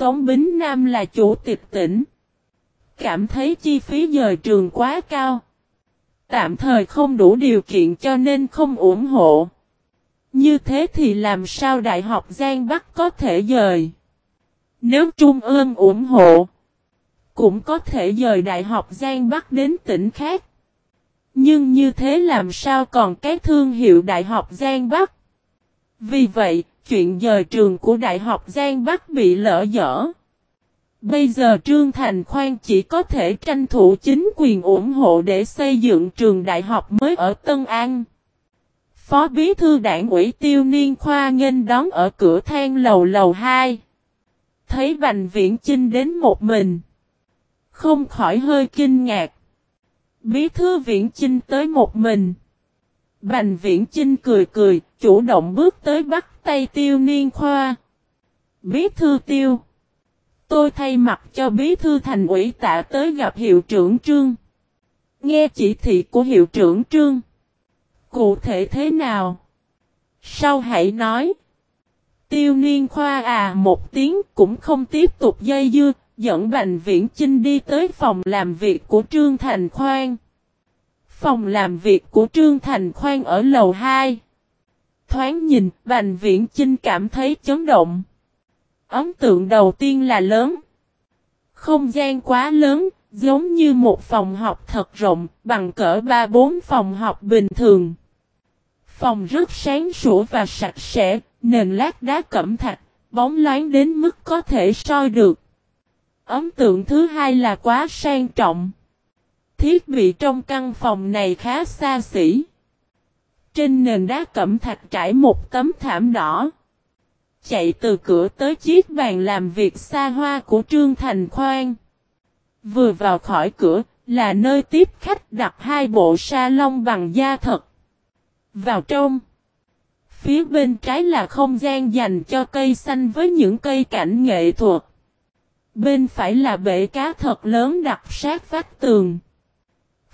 Tống Bính Nam là chủ tịch tỉnh. Cảm thấy chi phí dời trường quá cao. Tạm thời không đủ điều kiện cho nên không ủng hộ. Như thế thì làm sao Đại học Giang Bắc có thể dời? Nếu Trung ương ủng hộ, cũng có thể dời Đại học Giang Bắc đến tỉnh khác. Nhưng như thế làm sao còn cái thương hiệu Đại học Giang Bắc? Vì vậy, chuyện dời trường của Đại học Giang Bắc bị lỡ dở. Bây giờ Trương Thành Khoan chỉ có thể tranh thủ chính quyền ủng hộ để xây dựng trường đại học mới ở Tân An. Phó Bí Thư Đảng ủy Tiêu Niên Khoa nghênh đón ở cửa thang lầu lầu 2. Thấy Bành Viễn Chinh đến một mình. Không khỏi hơi kinh ngạc. Bí Thư Viễn Chinh tới một mình. Bành Viễn Chinh cười cười, chủ động bước tới bắt tay Tiêu Niên Khoa. Bí Thư Tiêu. Tôi thay mặt cho bí thư thành ủy tạ tới gặp hiệu trưởng Trương. Nghe chỉ thị của hiệu trưởng Trương. Cụ thể thế nào? Sau hãy nói. Tiêu niên khoa à một tiếng cũng không tiếp tục dây dưa, dẫn Bành Viễn Chinh đi tới phòng làm việc của Trương Thành Khoan. Phòng làm việc của Trương Thành Khoan ở lầu 2. Thoáng nhìn, Bành Viễn Chinh cảm thấy chấn động. Ấn tượng đầu tiên là lớn. Không gian quá lớn, giống như một phòng học thật rộng, bằng cỡ 3-4 phòng học bình thường. Phòng rất sáng sủa và sạch sẽ, nền lát đá cẩm thạch, bóng loáng đến mức có thể soi được. Ấn tượng thứ hai là quá sang trọng. Thiết bị trong căn phòng này khá xa xỉ. Trên nền đá cẩm thạch trải một tấm thảm đỏ. Chạy từ cửa tới chiếc bàn làm việc xa hoa của Trương Thành Khoan. Vừa vào khỏi cửa là nơi tiếp khách đặt hai bộ sa lông bằng da thật. Vào trong. Phía bên trái là không gian dành cho cây xanh với những cây cảnh nghệ thuật. Bên phải là bể cá thật lớn đặt sát vách tường.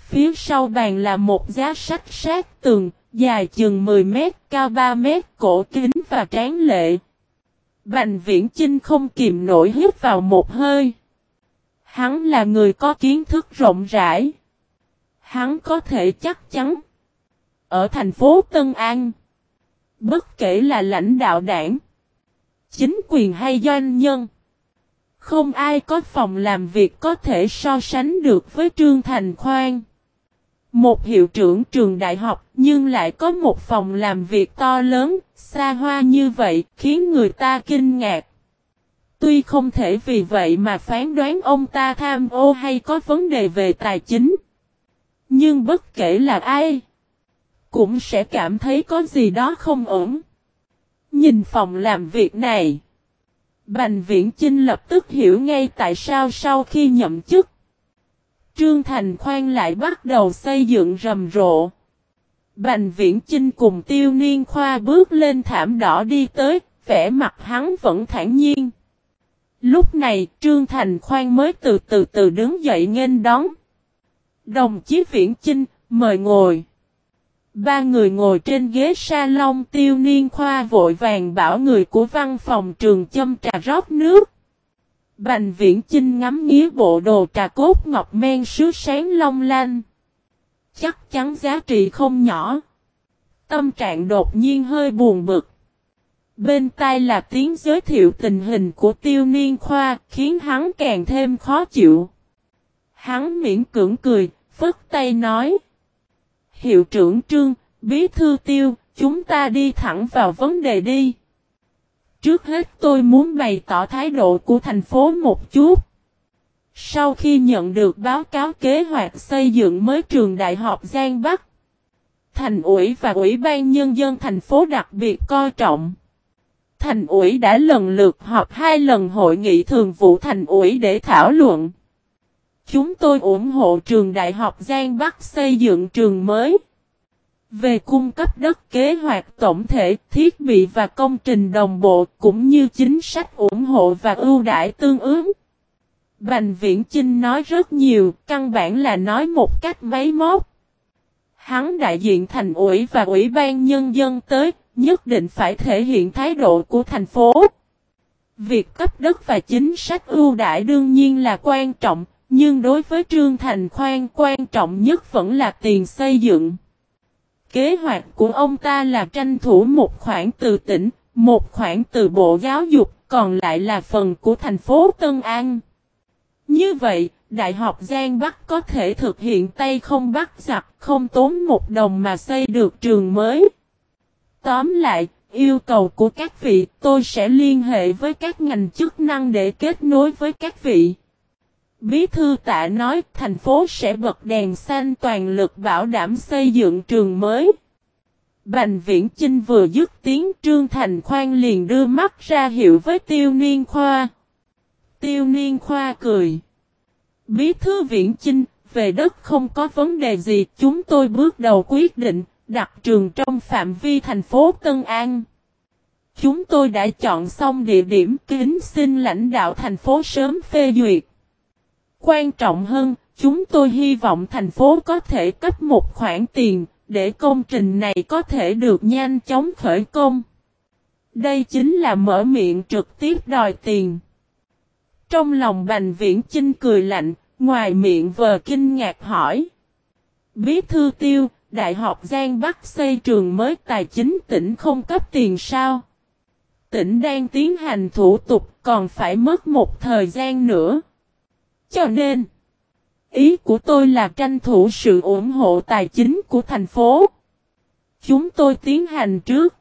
Phía sau bàn là một giá sách sát tường, dài chừng 10 mét, cao 3 mét, cổ kính và tráng lệ. Bành viễn Chinh không kìm nổi hít vào một hơi. Hắn là người có kiến thức rộng rãi. Hắn có thể chắc chắn. Ở thành phố Tân An. Bất kể là lãnh đạo đảng. Chính quyền hay doanh nhân. Không ai có phòng làm việc có thể so sánh được với Trương Thành Khoan. Một hiệu trưởng trường đại học nhưng lại có một phòng làm việc to lớn, xa hoa như vậy, khiến người ta kinh ngạc. Tuy không thể vì vậy mà phán đoán ông ta tham ô hay có vấn đề về tài chính. Nhưng bất kể là ai, cũng sẽ cảm thấy có gì đó không ổn. Nhìn phòng làm việc này, Bành Viễn Chinh lập tức hiểu ngay tại sao sau khi nhậm chức, Trương Thành Khoan lại bắt đầu xây dựng rầm rộ. Bành Viễn Chinh cùng Tiêu Niên Khoa bước lên thảm đỏ đi tới, vẻ mặt hắn vẫn thản nhiên. Lúc này Trương Thành Khoan mới từ từ từ đứng dậy nghênh đón. Đồng chí Viễn Chinh, mời ngồi. Ba người ngồi trên ghế salon tiêu niên khoa vội vàng bảo người của văn phòng trường châm trà rót nước. Bành viễn Trinh ngắm nghía bộ đồ trà cốt ngọc men sứ sáng long lanh. Chắc chắn giá trị không nhỏ. Tâm trạng đột nhiên hơi buồn bực. Bên tai là tiếng giới thiệu tình hình của tiêu niên khoa khiến hắn càng thêm khó chịu. Hắn miễn cưỡng cười, phất tay nói. Hiệu trưởng trương, bí thư tiêu, chúng ta đi thẳng vào vấn đề đi. Trước hết tôi muốn bày tỏ thái độ của thành phố một chút. Sau khi nhận được báo cáo kế hoạch xây dựng mới trường Đại học Giang Bắc, Thành ủy và Ủy ban Nhân dân thành phố đặc biệt coi trọng. Thành ủy đã lần lượt họp hai lần hội nghị thường vụ thành ủy để thảo luận. Chúng tôi ủng hộ trường Đại học Giang Bắc xây dựng trường mới. Về cung cấp đất kế hoạch tổng thể, thiết bị và công trình đồng bộ cũng như chính sách ủng hộ và ưu đãi tương ứng. Bành Viễn Chinh nói rất nhiều, căn bản là nói một cách máy móc. Hắn đại diện thành ủy và ủy ban nhân dân tới, nhất định phải thể hiện thái độ của thành phố. Việc cấp đất và chính sách ưu đãi đương nhiên là quan trọng, nhưng đối với Trương Thành Khoan quan trọng nhất vẫn là tiền xây dựng. Kế hoạch của ông ta là tranh thủ một khoản từ tỉnh, một khoản từ Bộ Giáo dục, còn lại là phần của thành phố Tân An. Như vậy, Đại học Giang Bắc có thể thực hiện tay không bắt giặc, không tốn một đồng mà xây được trường mới. Tóm lại, yêu cầu của các vị, tôi sẽ liên hệ với các ngành chức năng để kết nối với các vị. Bí thư tạ nói thành phố sẽ bật đèn xanh toàn lực bảo đảm xây dựng trường mới. Bành viễn Chinh vừa dứt tiếng Trương Thành Khoan liền đưa mắt ra hiệu với tiêu niên khoa. Tiêu niên khoa cười. Bí thư viễn Chinh, về đất không có vấn đề gì chúng tôi bước đầu quyết định, đặt trường trong phạm vi thành phố Tân An. Chúng tôi đã chọn xong địa điểm kính xin lãnh đạo thành phố sớm phê duyệt. Quan trọng hơn, chúng tôi hy vọng thành phố có thể cấp một khoản tiền, để công trình này có thể được nhanh chóng khởi công. Đây chính là mở miệng trực tiếp đòi tiền. Trong lòng Bành Viễn Chinh cười lạnh, ngoài miệng vờ kinh ngạc hỏi. Bí thư tiêu, Đại học Giang Bắc xây trường mới tài chính tỉnh không cấp tiền sao? Tỉnh đang tiến hành thủ tục còn phải mất một thời gian nữa. Cho nên, ý của tôi là tranh thủ sự ủng hộ tài chính của thành phố. Chúng tôi tiến hành trước.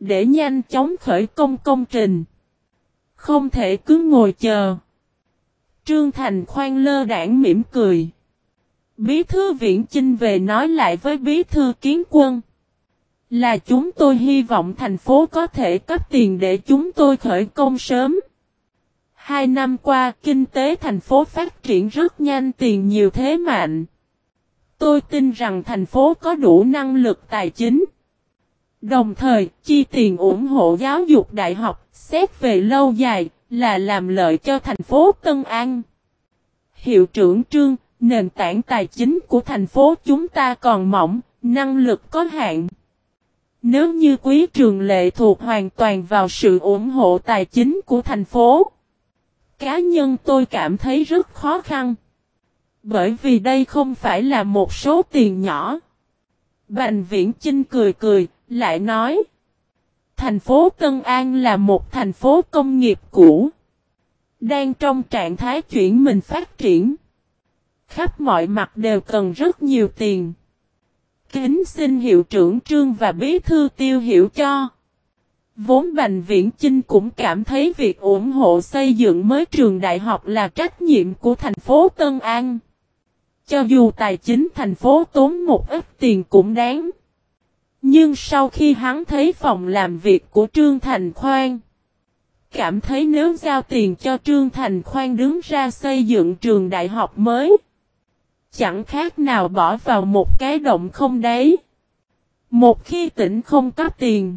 Để nhanh chóng khởi công công trình. Không thể cứ ngồi chờ. Trương Thành khoan lơ đảng mỉm cười. Bí thư viện chinh về nói lại với bí thư kiến quân. Là chúng tôi hy vọng thành phố có thể cấp tiền để chúng tôi khởi công sớm. Hai năm qua, kinh tế thành phố phát triển rất nhanh tiền nhiều thế mạnh. Tôi tin rằng thành phố có đủ năng lực tài chính. Đồng thời, chi tiền ủng hộ giáo dục đại học, xét về lâu dài, là làm lợi cho thành phố Tân An. Hiệu trưởng Trương, nền tảng tài chính của thành phố chúng ta còn mỏng, năng lực có hạn. Nếu như quý trường lệ thuộc hoàn toàn vào sự ủng hộ tài chính của thành phố, cá nhân tôi cảm thấy rất khó khăn. Bởi vì đây không phải là một số tiền nhỏ. Bành viễn Chinh cười cười, lại nói. Thành phố Tân An là một thành phố công nghiệp cũ. Đang trong trạng thái chuyển mình phát triển. Khắp mọi mặt đều cần rất nhiều tiền. Kính xin hiệu trưởng trương và bí thư tiêu hiểu cho. Vốn Bành Viễn Chinh cũng cảm thấy việc ủng hộ xây dựng mới trường đại học là trách nhiệm của thành phố Tân An. Cho dù tài chính thành phố tốn một ít tiền cũng đáng. Nhưng sau khi hắn thấy phòng làm việc của Trương Thành Khoan, cảm thấy nếu giao tiền cho Trương Thành Khoan đứng ra xây dựng trường đại học mới, chẳng khác nào bỏ vào một cái động không đấy. Một khi tỉnh không có tiền,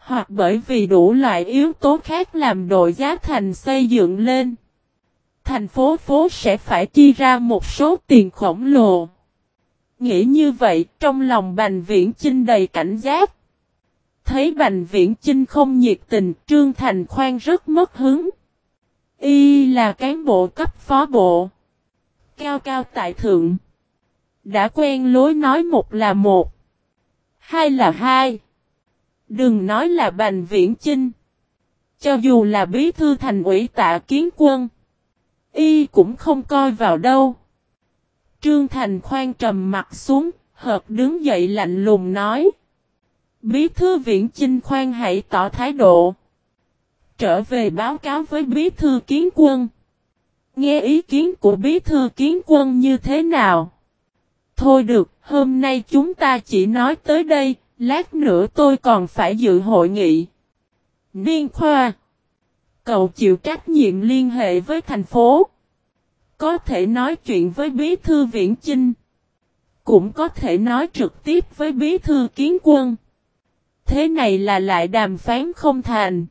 hoặc bởi vì đủ loại yếu tố khác làm đội giá thành xây dựng lên, thành phố phố sẽ phải chi ra một số tiền khổng lồ. Nghĩ như vậy, trong lòng Bành Viễn Chinh đầy cảnh giác. Thấy Bành Viễn Chinh không nhiệt tình, Trương Thành Khoan rất mất hứng. Y là cán bộ cấp phó bộ. Cao cao tại thượng. Đã quen lối nói một là một. Hai là hai. Đừng nói là Bành Viễn Chinh. Cho dù là bí thư thành ủy tạ kiến quân. Y cũng không coi vào đâu. Trương Thành khoan trầm mặt xuống, hợp đứng dậy lạnh lùng nói. Bí thư viện chinh khoan hãy tỏ thái độ. Trở về báo cáo với bí thư kiến quân. Nghe ý kiến của bí thư kiến quân như thế nào? Thôi được, hôm nay chúng ta chỉ nói tới đây, lát nữa tôi còn phải dự hội nghị. Niên khoa. Cậu chịu trách nhiệm liên hệ với thành phố. Có thể nói chuyện với bí thư viễn chinh. Cũng có thể nói trực tiếp với bí thư kiến quân. Thế này là lại đàm phán không thành.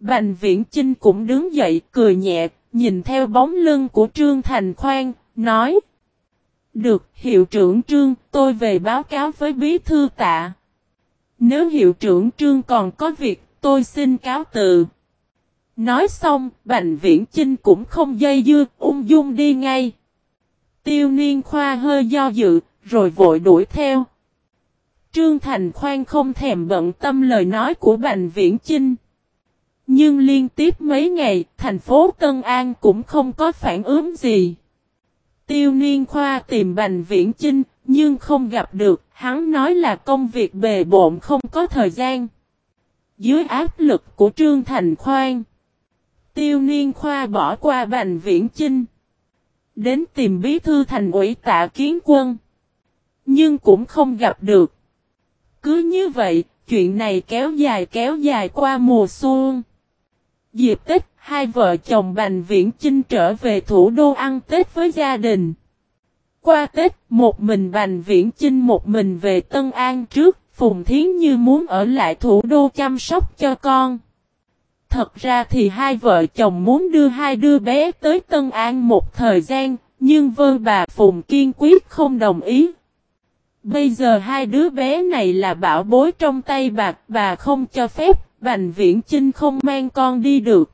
Bành viễn chinh cũng đứng dậy cười nhẹ, nhìn theo bóng lưng của Trương Thành Khoan, nói. Được, hiệu trưởng Trương, tôi về báo cáo với bí thư tạ. Nếu hiệu trưởng Trương còn có việc, tôi xin cáo từ. Nói xong, Bành Viễn Chinh cũng không dây dưa, ung dung đi ngay. Tiêu Niên Khoa hơi do dự, rồi vội đuổi theo. Trương Thành Khoan không thèm bận tâm lời nói của Bành Viễn Chinh. Nhưng liên tiếp mấy ngày, thành phố Tân An cũng không có phản ứng gì. Tiêu Niên Khoa tìm Bành Viễn Chinh, nhưng không gặp được, hắn nói là công việc bề bộn không có thời gian. Dưới áp lực của Trương Thành Khoan, Tiêu Niên Khoa bỏ qua Bành Viễn Chinh. Đến tìm bí thư thành ủy tạ kiến quân. Nhưng cũng không gặp được. Cứ như vậy, chuyện này kéo dài kéo dài qua mùa xuân. Dịp Tết, hai vợ chồng Bành Viễn Chinh trở về thủ đô ăn Tết với gia đình. Qua Tết, một mình Bành Viễn Chinh một mình về Tân An trước, Phùng Thiến Như muốn ở lại thủ đô chăm sóc cho con. Thật ra thì hai vợ chồng muốn đưa hai đứa bé tới Tân An một thời gian, nhưng vơ bà Phùng kiên quyết không đồng ý. Bây giờ hai đứa bé này là bảo bối trong tay bạc bà không cho phép, Bành Viễn Chinh không mang con đi được.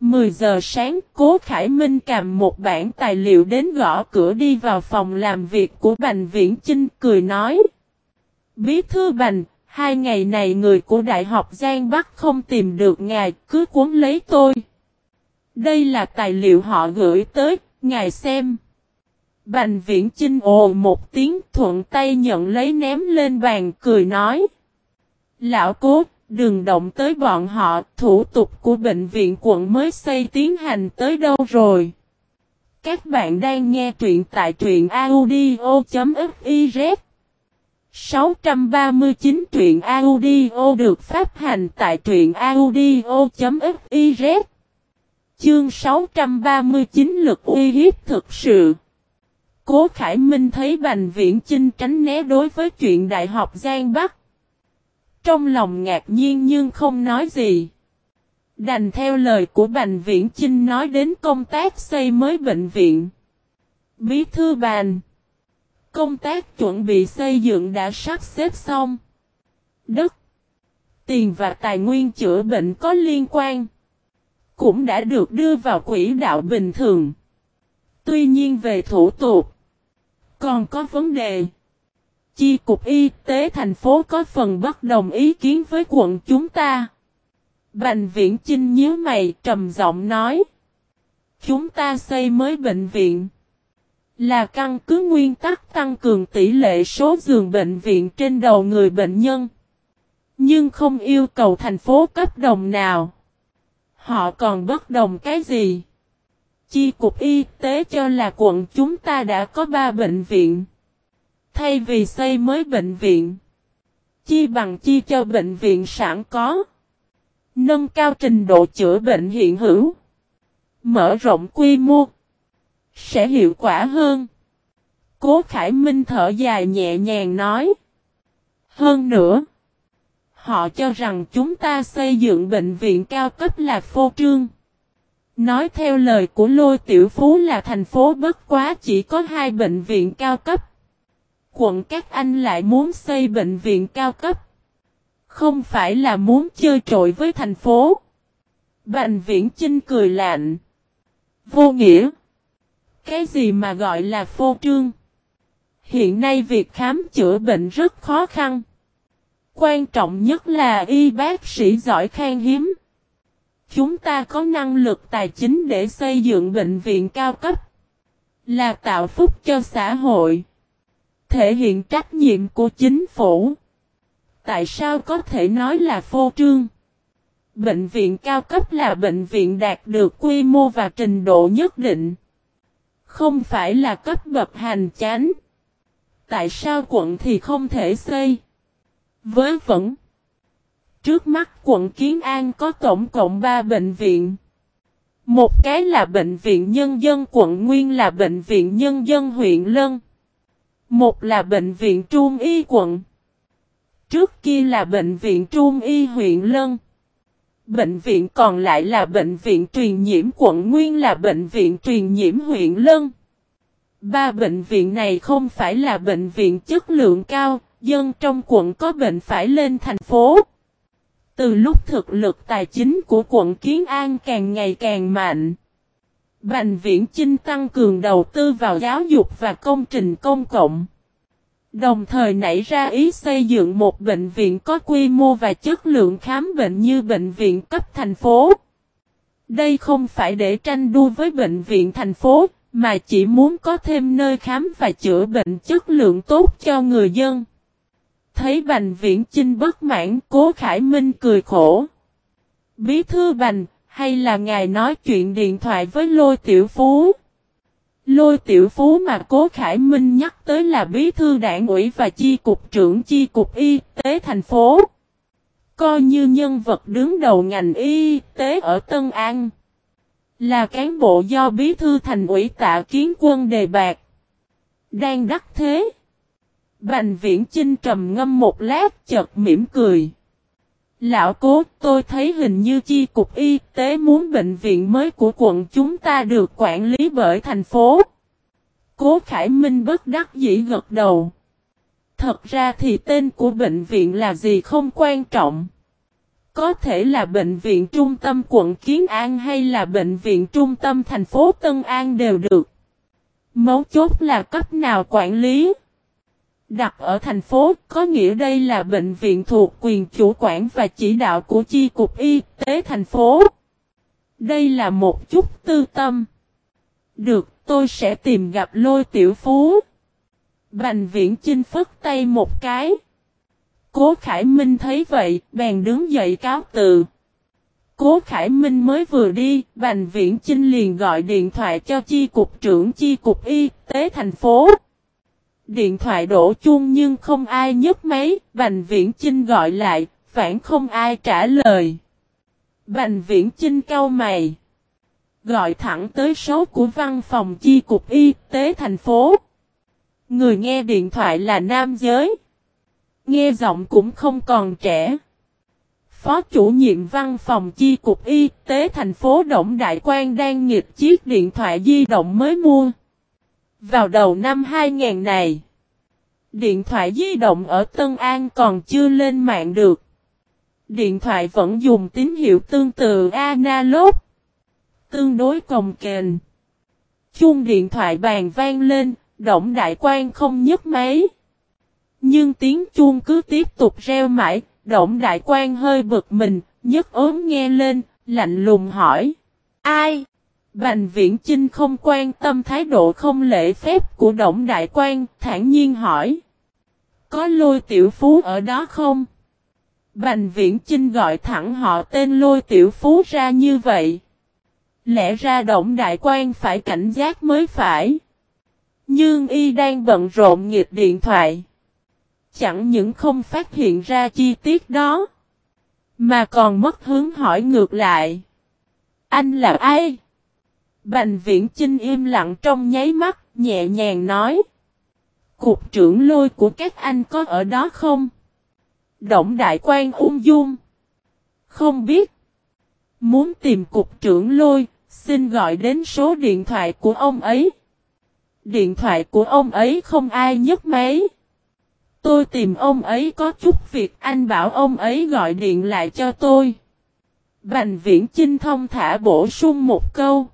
10 giờ sáng, Cố Khải Minh cầm một bản tài liệu đến gõ cửa đi vào phòng làm việc của Bành Viễn Chinh cười nói. Bí thư Bành, hai ngày này người của Đại học Giang Bắc không tìm được ngài, cứ cuốn lấy tôi. Đây là tài liệu họ gửi tới, ngài xem. Bành Viễn Chinh ồ một tiếng thuận tay nhận lấy ném lên bàn cười nói. Lão cố, Đừng động tới bọn họ, thủ tục của bệnh viện quận mới xây tiến hành tới đâu rồi. Các bạn đang nghe truyện tại truyện audio.fiz 639 truyện audio được phát hành tại truyện audio.fiz Chương 639 lực uy hiếp thực sự. Cố Khải Minh thấy Bành Viễn Chinh tránh né đối với chuyện Đại học Giang Bắc trong lòng ngạc nhiên nhưng không nói gì. Đành theo lời của Bành Viễn Chinh nói đến công tác xây mới bệnh viện. Bí thư bàn. Công tác chuẩn bị xây dựng đã sắp xếp xong. Đất. Tiền và tài nguyên chữa bệnh có liên quan. Cũng đã được đưa vào quỹ đạo bình thường. Tuy nhiên về thủ tục. Còn có vấn đề. Chi cục y tế thành phố có phần bất đồng ý kiến với quận chúng ta. Bành viễn Chinh nhớ mày trầm giọng nói. Chúng ta xây mới bệnh viện. Là căn cứ nguyên tắc tăng cường tỷ lệ số giường bệnh viện trên đầu người bệnh nhân. Nhưng không yêu cầu thành phố cấp đồng nào. Họ còn bất đồng cái gì? Chi cục y tế cho là quận chúng ta đã có 3 bệnh viện. Thay vì xây mới bệnh viện, chi bằng chi cho bệnh viện sẵn có. Nâng cao trình độ chữa bệnh hiện hữu. Mở rộng quy mô. Sẽ hiệu quả hơn. Cố Khải Minh thở dài nhẹ nhàng nói. Hơn nữa. Họ cho rằng chúng ta xây dựng bệnh viện cao cấp là phô trương. Nói theo lời của Lôi Tiểu Phú là thành phố bất quá chỉ có hai bệnh viện cao cấp quận các anh lại muốn xây bệnh viện cao cấp. Không phải là muốn chơi trội với thành phố. Bành viễn Chinh cười lạnh. Vô nghĩa. Cái gì mà gọi là phô trương? Hiện nay việc khám chữa bệnh rất khó khăn. Quan trọng nhất là y bác sĩ giỏi khan hiếm. Chúng ta có năng lực tài chính để xây dựng bệnh viện cao cấp. Là tạo phúc cho xã hội thể hiện trách nhiệm của chính phủ. Tại sao có thể nói là phô trương? Bệnh viện cao cấp là bệnh viện đạt được quy mô và trình độ nhất định. Không phải là cấp bậc hành chánh. Tại sao quận thì không thể xây? Với vẫn. Trước mắt quận Kiến An có tổng cộng 3 bệnh viện. Một cái là bệnh viện nhân dân, quận Nguyên là bệnh viện nhân dân huyện Lân. Một là bệnh viện Trung Y quận. Trước kia là bệnh viện Trung Y huyện Lân. Bệnh viện còn lại là bệnh viện truyền nhiễm quận Nguyên là bệnh viện truyền nhiễm huyện Lân. Ba bệnh viện này không phải là bệnh viện chất lượng cao, dân trong quận có bệnh phải lên thành phố. Từ lúc thực lực tài chính của quận Kiến An càng ngày càng mạnh, Bành Viễn Chinh tăng cường đầu tư vào giáo dục và công trình công cộng. Đồng thời nảy ra ý xây dựng một bệnh viện có quy mô và chất lượng khám bệnh như bệnh viện cấp thành phố. Đây không phải để tranh đua với bệnh viện thành phố, mà chỉ muốn có thêm nơi khám và chữa bệnh chất lượng tốt cho người dân. Thấy Bành Viễn Chinh bất mãn, Cố Khải Minh cười khổ. Bí thư Bành, hay là ngài nói chuyện điện thoại với Lôi Tiểu Phú? Lôi Tiểu Phú mà Cố Khải Minh nhắc tới là bí thư đảng ủy và chi cục trưởng chi cục y tế thành phố. Coi như nhân vật đứng đầu ngành y tế ở Tân An. Là cán bộ do bí thư thành ủy tạ kiến quân đề bạc. Đang đắc thế. Bành viễn chinh trầm ngâm một lát chợt mỉm cười. Lão cố, tôi thấy hình như chi cục y tế muốn bệnh viện mới của quận chúng ta được quản lý bởi thành phố. Cố Khải Minh bất đắc dĩ gật đầu. Thật ra thì tên của bệnh viện là gì không quan trọng. Có thể là bệnh viện trung tâm quận Kiến An hay là bệnh viện trung tâm thành phố Tân An đều được. Mấu chốt là cấp nào quản lý. Đặt ở thành phố có nghĩa đây là bệnh viện thuộc quyền chủ quản và chỉ đạo của chi cục y tế thành phố. Đây là một chút tư tâm. Được, tôi sẽ tìm gặp lôi tiểu phú. Bành viễn chinh phất tay một cái. Cố Khải Minh thấy vậy, bèn đứng dậy cáo từ. Cố Khải Minh mới vừa đi, Bành Viễn Chinh liền gọi điện thoại cho chi cục trưởng chi cục y tế thành phố. Điện thoại đổ chuông nhưng không ai nhấc máy, Bành Viễn Chinh gọi lại, phản không ai trả lời. Bành Viễn Chinh cau mày. Gọi thẳng tới số của văn phòng chi cục y tế thành phố. Người nghe điện thoại là nam giới. Nghe giọng cũng không còn trẻ. Phó chủ nhiệm văn phòng chi cục y tế thành phố Động Đại Quang đang nghịch chiếc điện thoại di động mới mua. Vào đầu năm 2000 này, điện thoại di động ở Tân An còn chưa lên mạng được. Điện thoại vẫn dùng tín hiệu tương tự analog, tương đối cồng kềnh. Chuông điện thoại bàn vang lên, Động Đại quan không nhấc máy. Nhưng tiếng chuông cứ tiếp tục reo mãi, Động Đại quan hơi bực mình, nhấc ốm nghe lên, lạnh lùng hỏi. Ai? Bành Viễn Chinh không quan tâm thái độ không lễ phép của Động Đại Quang, thản nhiên hỏi. Có lôi tiểu phú ở đó không? Bành Viễn Chinh gọi thẳng họ tên lôi tiểu phú ra như vậy. Lẽ ra Động Đại Quang phải cảnh giác mới phải. Nhưng y đang bận rộn nghịch điện thoại chẳng những không phát hiện ra chi tiết đó, mà còn mất hướng hỏi ngược lại. Anh là ai? Bành viễn Trinh im lặng trong nháy mắt, nhẹ nhàng nói. Cục trưởng lôi của các anh có ở đó không? Động đại quan ung dung. Không biết. Muốn tìm cục trưởng lôi, xin gọi đến số điện thoại của ông ấy. Điện thoại của ông ấy không ai nhấc máy. Tôi tìm ông ấy có chút việc anh bảo ông ấy gọi điện lại cho tôi. Bành viễn Chinh thông thả bổ sung một câu.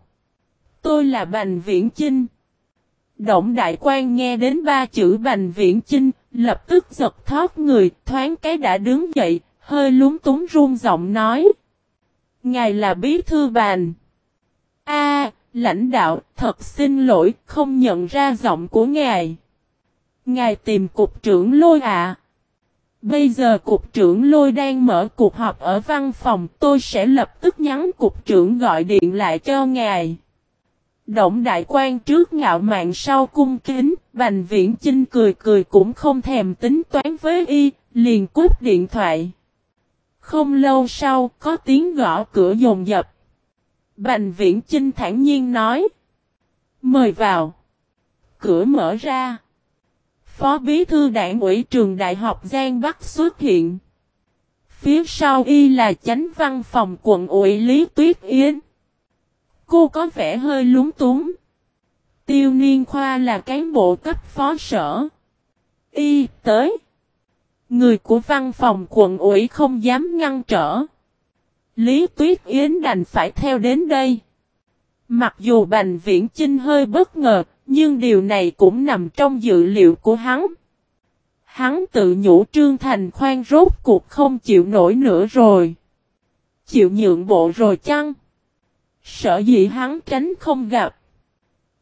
Tôi là Bành viễn Chinh. Động đại quan nghe đến ba chữ Bành viễn Chinh, lập tức giật thoát người, thoáng cái đã đứng dậy, hơi lúng túng run giọng nói. Ngài là bí thư bành A, lãnh đạo, thật xin lỗi, không nhận ra giọng của ngài. Ngài tìm cục trưởng lôi ạ. À. Bây giờ cục trưởng lôi đang mở cuộc họp ở văn phòng tôi sẽ lập tức nhắn cục trưởng gọi điện lại cho ngài. Động đại quan trước ngạo mạn sau cung kính, Bành Viễn Chinh cười cười cũng không thèm tính toán với y, liền cúp điện thoại. Không lâu sau, có tiếng gõ cửa dồn dập. Bành Viễn Chinh thản nhiên nói. Mời vào. Cửa mở ra. Phó Bí Thư Đảng ủy trường Đại học Giang Bắc xuất hiện. Phía sau y là chánh văn phòng quận ủy Lý Tuyết Yến. Cô có vẻ hơi lúng túng. Tiêu Niên Khoa là cán bộ cấp phó sở. Y tới. Người của văn phòng quận ủy không dám ngăn trở. Lý Tuyết Yến đành phải theo đến đây. Mặc dù Bành Viễn Chinh hơi bất ngờ, nhưng điều này cũng nằm trong dự liệu của hắn. Hắn tự nhủ Trương Thành khoan rốt cuộc không chịu nổi nữa rồi. Chịu nhượng bộ rồi chăng? Sợ dĩ hắn tránh không gặp.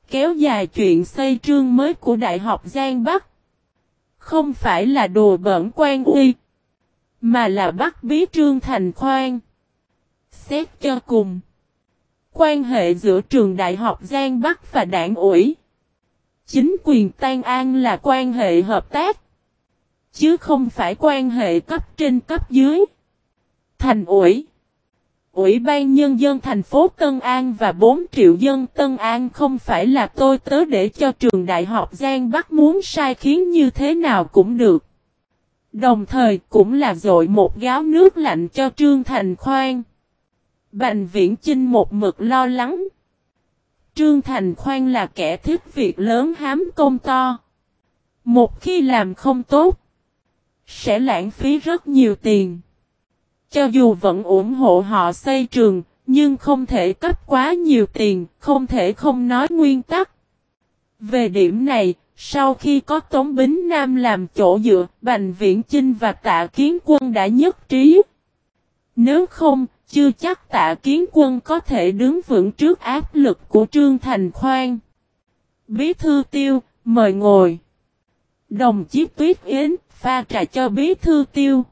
Kéo dài chuyện xây trương mới của Đại học Giang Bắc. Không phải là đồ bẩn quan uy. Mà là bắt bí Trương Thành khoan. Xét cho cùng. Quan hệ giữa trường Đại học Giang Bắc và đảng ủy. Chính quyền Tan An là quan hệ hợp tác. Chứ không phải quan hệ cấp trên cấp dưới. Thành ủi. Ủy ban Nhân dân thành phố Tân An và 4 triệu dân Tân An không phải là tôi tớ để cho trường đại học Giang Bắc muốn sai khiến như thế nào cũng được. Đồng thời cũng là dội một gáo nước lạnh cho Trương Thành Khoan. Bành Viễn Chinh một mực lo lắng. Trương Thành Khoan là kẻ thích việc lớn hám công to. Một khi làm không tốt, sẽ lãng phí rất nhiều tiền. Cho dù vẫn ủng hộ họ xây trường, nhưng không thể cấp quá nhiều tiền, không thể không nói nguyên tắc. Về điểm này, sau khi có Tống Bính Nam làm chỗ dựa, Bành Viễn Chinh và Tạ Kiến Quân đã nhất trí. Nếu không, chưa chắc Tạ Kiến Quân có thể đứng vững trước áp lực của Trương Thành Khoan. Bí thư tiêu, mời ngồi. Đồng chí Tuyết Yến, pha trà cho bí thư tiêu.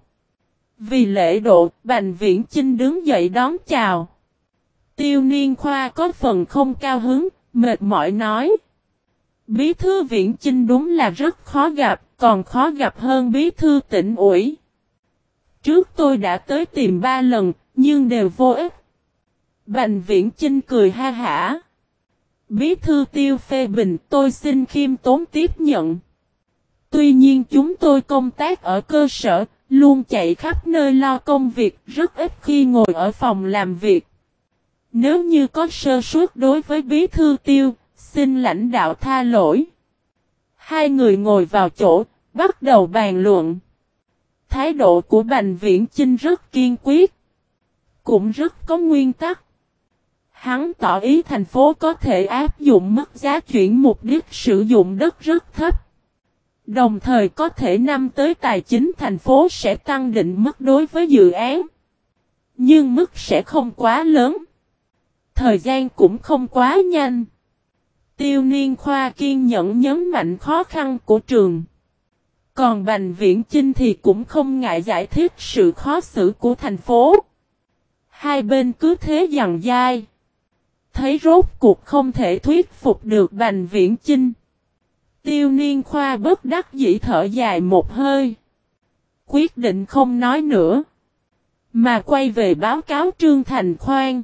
Vì lễ độ, Bành Viễn Chinh đứng dậy đón chào. Tiêu Niên Khoa có phần không cao hứng, mệt mỏi nói. Bí thư Viễn Chinh đúng là rất khó gặp, còn khó gặp hơn bí thư tỉnh ủi. Trước tôi đã tới tìm ba lần, nhưng đều vô ích. Bành Viễn Chinh cười ha hả. Bí thư tiêu phê bình tôi xin khiêm tốn tiếp nhận. Tuy nhiên chúng tôi công tác ở cơ sở, Luôn chạy khắp nơi lo công việc, rất ít khi ngồi ở phòng làm việc. Nếu như có sơ suất đối với bí thư tiêu, xin lãnh đạo tha lỗi. Hai người ngồi vào chỗ, bắt đầu bàn luận. Thái độ của Bành Viễn Chinh rất kiên quyết. Cũng rất có nguyên tắc. Hắn tỏ ý thành phố có thể áp dụng mức giá chuyển mục đích sử dụng đất rất thấp. Đồng thời có thể năm tới tài chính thành phố sẽ tăng định mức đối với dự án. Nhưng mức sẽ không quá lớn. Thời gian cũng không quá nhanh. Tiêu niên khoa kiên nhẫn nhấn mạnh khó khăn của trường. Còn Bành Viễn Chinh thì cũng không ngại giải thích sự khó xử của thành phố. Hai bên cứ thế dằn dai. Thấy rốt cuộc không thể thuyết phục được Bành Viễn Chinh. Tiêu niên khoa bất đắc dĩ thở dài một hơi. Quyết định không nói nữa. Mà quay về báo cáo Trương Thành Khoan.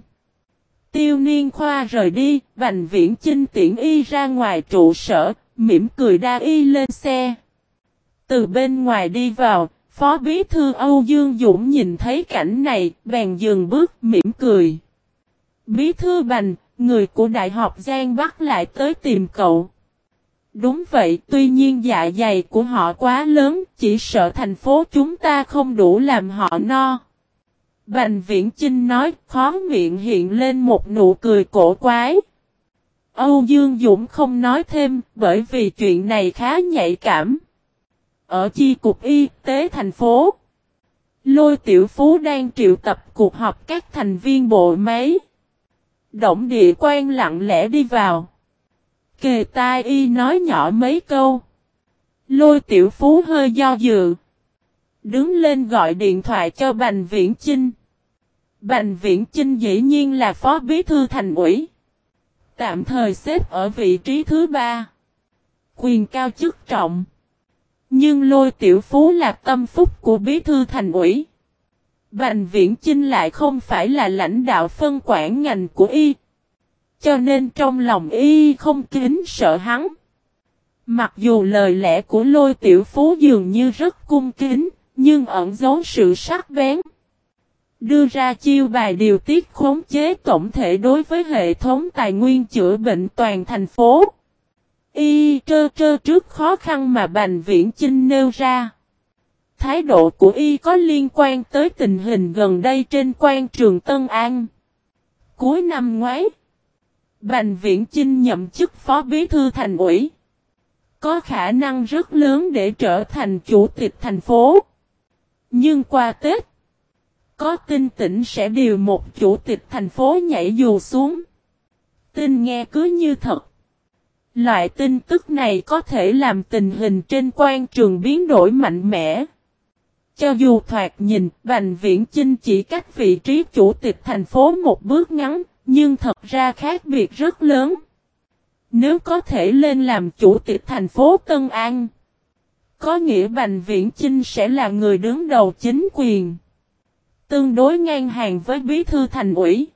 Tiêu niên khoa rời đi, Bành Viễn Chinh tiễn y ra ngoài trụ sở, mỉm cười đa y lên xe. Từ bên ngoài đi vào, Phó Bí Thư Âu Dương Dũng nhìn thấy cảnh này, bèn dừng bước mỉm cười. Bí Thư Bành, người của Đại học Giang Bắc lại tới tìm cậu. Đúng vậy, tuy nhiên dạ dày của họ quá lớn, chỉ sợ thành phố chúng ta không đủ làm họ no. Bành viễn Trinh nói, khó miệng hiện lên một nụ cười cổ quái. Âu Dương Dũng không nói thêm, bởi vì chuyện này khá nhạy cảm. Ở chi cục y tế thành phố, Lôi Tiểu Phú đang triệu tập cuộc họp các thành viên bộ máy. Động địa quan lặng lẽ đi vào. Kề tai y nói nhỏ mấy câu. Lôi tiểu phú hơi do dự. Đứng lên gọi điện thoại cho Bành Viễn Chinh. Bành Viễn Chinh dĩ nhiên là phó bí thư thành ủy. Tạm thời xếp ở vị trí thứ ba. Quyền cao chức trọng. Nhưng lôi tiểu phú là tâm phúc của bí thư thành ủy. Bành Viễn Chinh lại không phải là lãnh đạo phân quản ngành của y. Cho nên trong lòng y không kính sợ hắn. Mặc dù lời lẽ của lôi tiểu phú dường như rất cung kính, nhưng ẩn giấu sự sắc bén. Đưa ra chiêu bài điều tiết khống chế tổng thể đối với hệ thống tài nguyên chữa bệnh toàn thành phố. Y trơ trơ trước khó khăn mà Bành Viễn Chinh nêu ra. thái độ của y có liên quan tới tình hình gần đây trên quan trường Tân An. Cuối năm ngoái, Bành Viễn Chinh nhậm chức phó bí thư thành ủy. Có khả năng rất lớn để trở thành chủ tịch thành phố. Nhưng qua Tết, có tin tỉnh sẽ điều một chủ tịch thành phố nhảy dù xuống. Tin nghe cứ như thật. Loại tin tức này có thể làm tình hình trên quan trường biến đổi mạnh mẽ. Cho dù thoạt nhìn, Bành Viễn Chinh chỉ cách vị trí chủ tịch thành phố một bước ngắn, nhưng thật ra khác biệt rất lớn. Nếu có thể lên làm chủ tịch thành phố Tân An, có nghĩa Bành Viễn Chinh sẽ là người đứng đầu chính quyền. Tương đối ngang hàng với bí thư thành ủy.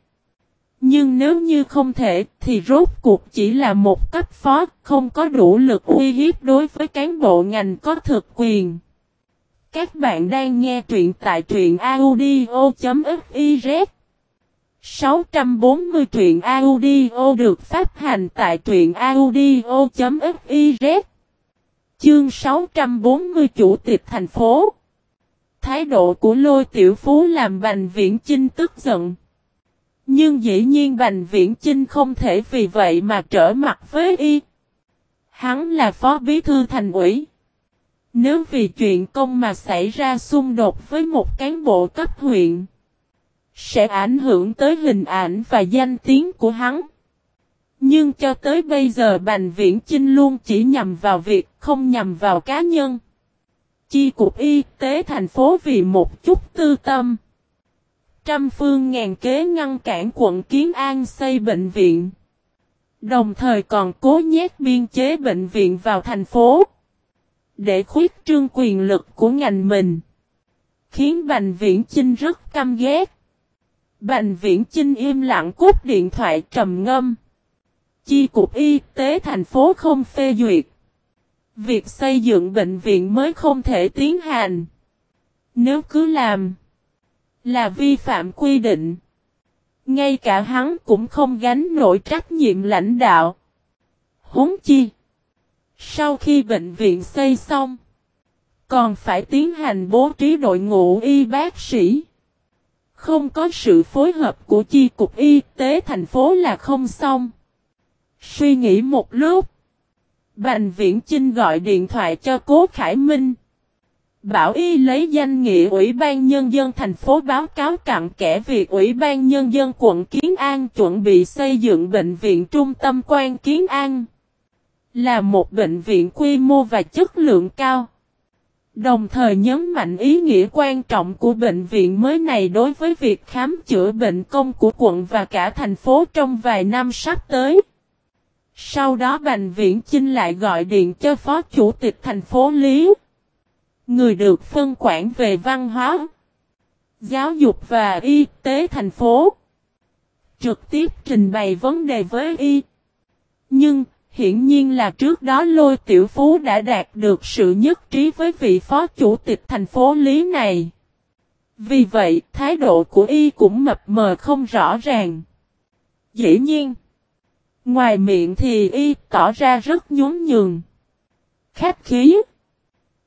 Nhưng nếu như không thể thì rốt cuộc chỉ là một cấp phó không có đủ lực uy hiếp đối với cán bộ ngành có thực quyền. Các bạn đang nghe truyện tại truyện audio.fif 640 truyện audio được phát hành tại truyện audio.fiz Chương 640 Chủ tịch thành phố Thái độ của lôi tiểu phú làm Bành Viễn Chinh tức giận. Nhưng dĩ nhiên Bành Viễn Chinh không thể vì vậy mà trở mặt với y. Hắn là phó bí thư thành ủy. Nếu vì chuyện công mà xảy ra xung đột với một cán bộ cấp huyện, sẽ ảnh hưởng tới hình ảnh và danh tiếng của hắn. Nhưng cho tới bây giờ Bành Viễn Chinh luôn chỉ nhằm vào việc, không nhằm vào cá nhân. Chi cục y tế thành phố vì một chút tư tâm. Trăm phương ngàn kế ngăn cản quận Kiến An xây bệnh viện. Đồng thời còn cố nhét biên chế bệnh viện vào thành phố. Để khuyết trương quyền lực của ngành mình. Khiến Bành Viễn Chinh rất căm ghét. Bành Viễn Trinh im lặng cút điện thoại trầm ngâm. Chi cục y tế thành phố không phê duyệt. Việc xây dựng bệnh viện mới không thể tiến hành. Nếu cứ làm là vi phạm quy định. Ngay cả hắn cũng không gánh nổi trách nhiệm lãnh đạo. Huống chi. Sau khi bệnh viện xây xong, còn phải tiến hành bố trí đội ngũ y bác sĩ. Không có sự phối hợp của chi cục y tế thành phố là không xong. Suy nghĩ một lúc. Bành Viễn Chinh gọi điện thoại cho Cố Khải Minh. Bảo y lấy danh nghĩa Ủy ban Nhân dân thành phố báo cáo cặn kẽ việc Ủy ban Nhân dân quận Kiến An chuẩn bị xây dựng bệnh viện trung tâm quan Kiến An. Là một bệnh viện quy mô và chất lượng cao. Đồng thời nhấn mạnh ý nghĩa quan trọng của bệnh viện mới này đối với việc khám chữa bệnh công của quận và cả thành phố trong vài năm sắp tới. Sau đó Bành Viễn Chinh lại gọi điện cho Phó Chủ tịch thành phố Lý. Người được phân quản về văn hóa, giáo dục và y tế thành phố. Trực tiếp trình bày vấn đề với y. Nhưng, hiển nhiên là trước đó lôi tiểu phú đã đạt được sự nhất trí với vị phó chủ tịch thành phố Lý này. Vì vậy, thái độ của y cũng mập mờ không rõ ràng. Dĩ nhiên, ngoài miệng thì y tỏ ra rất nhún nhường. Khách khí.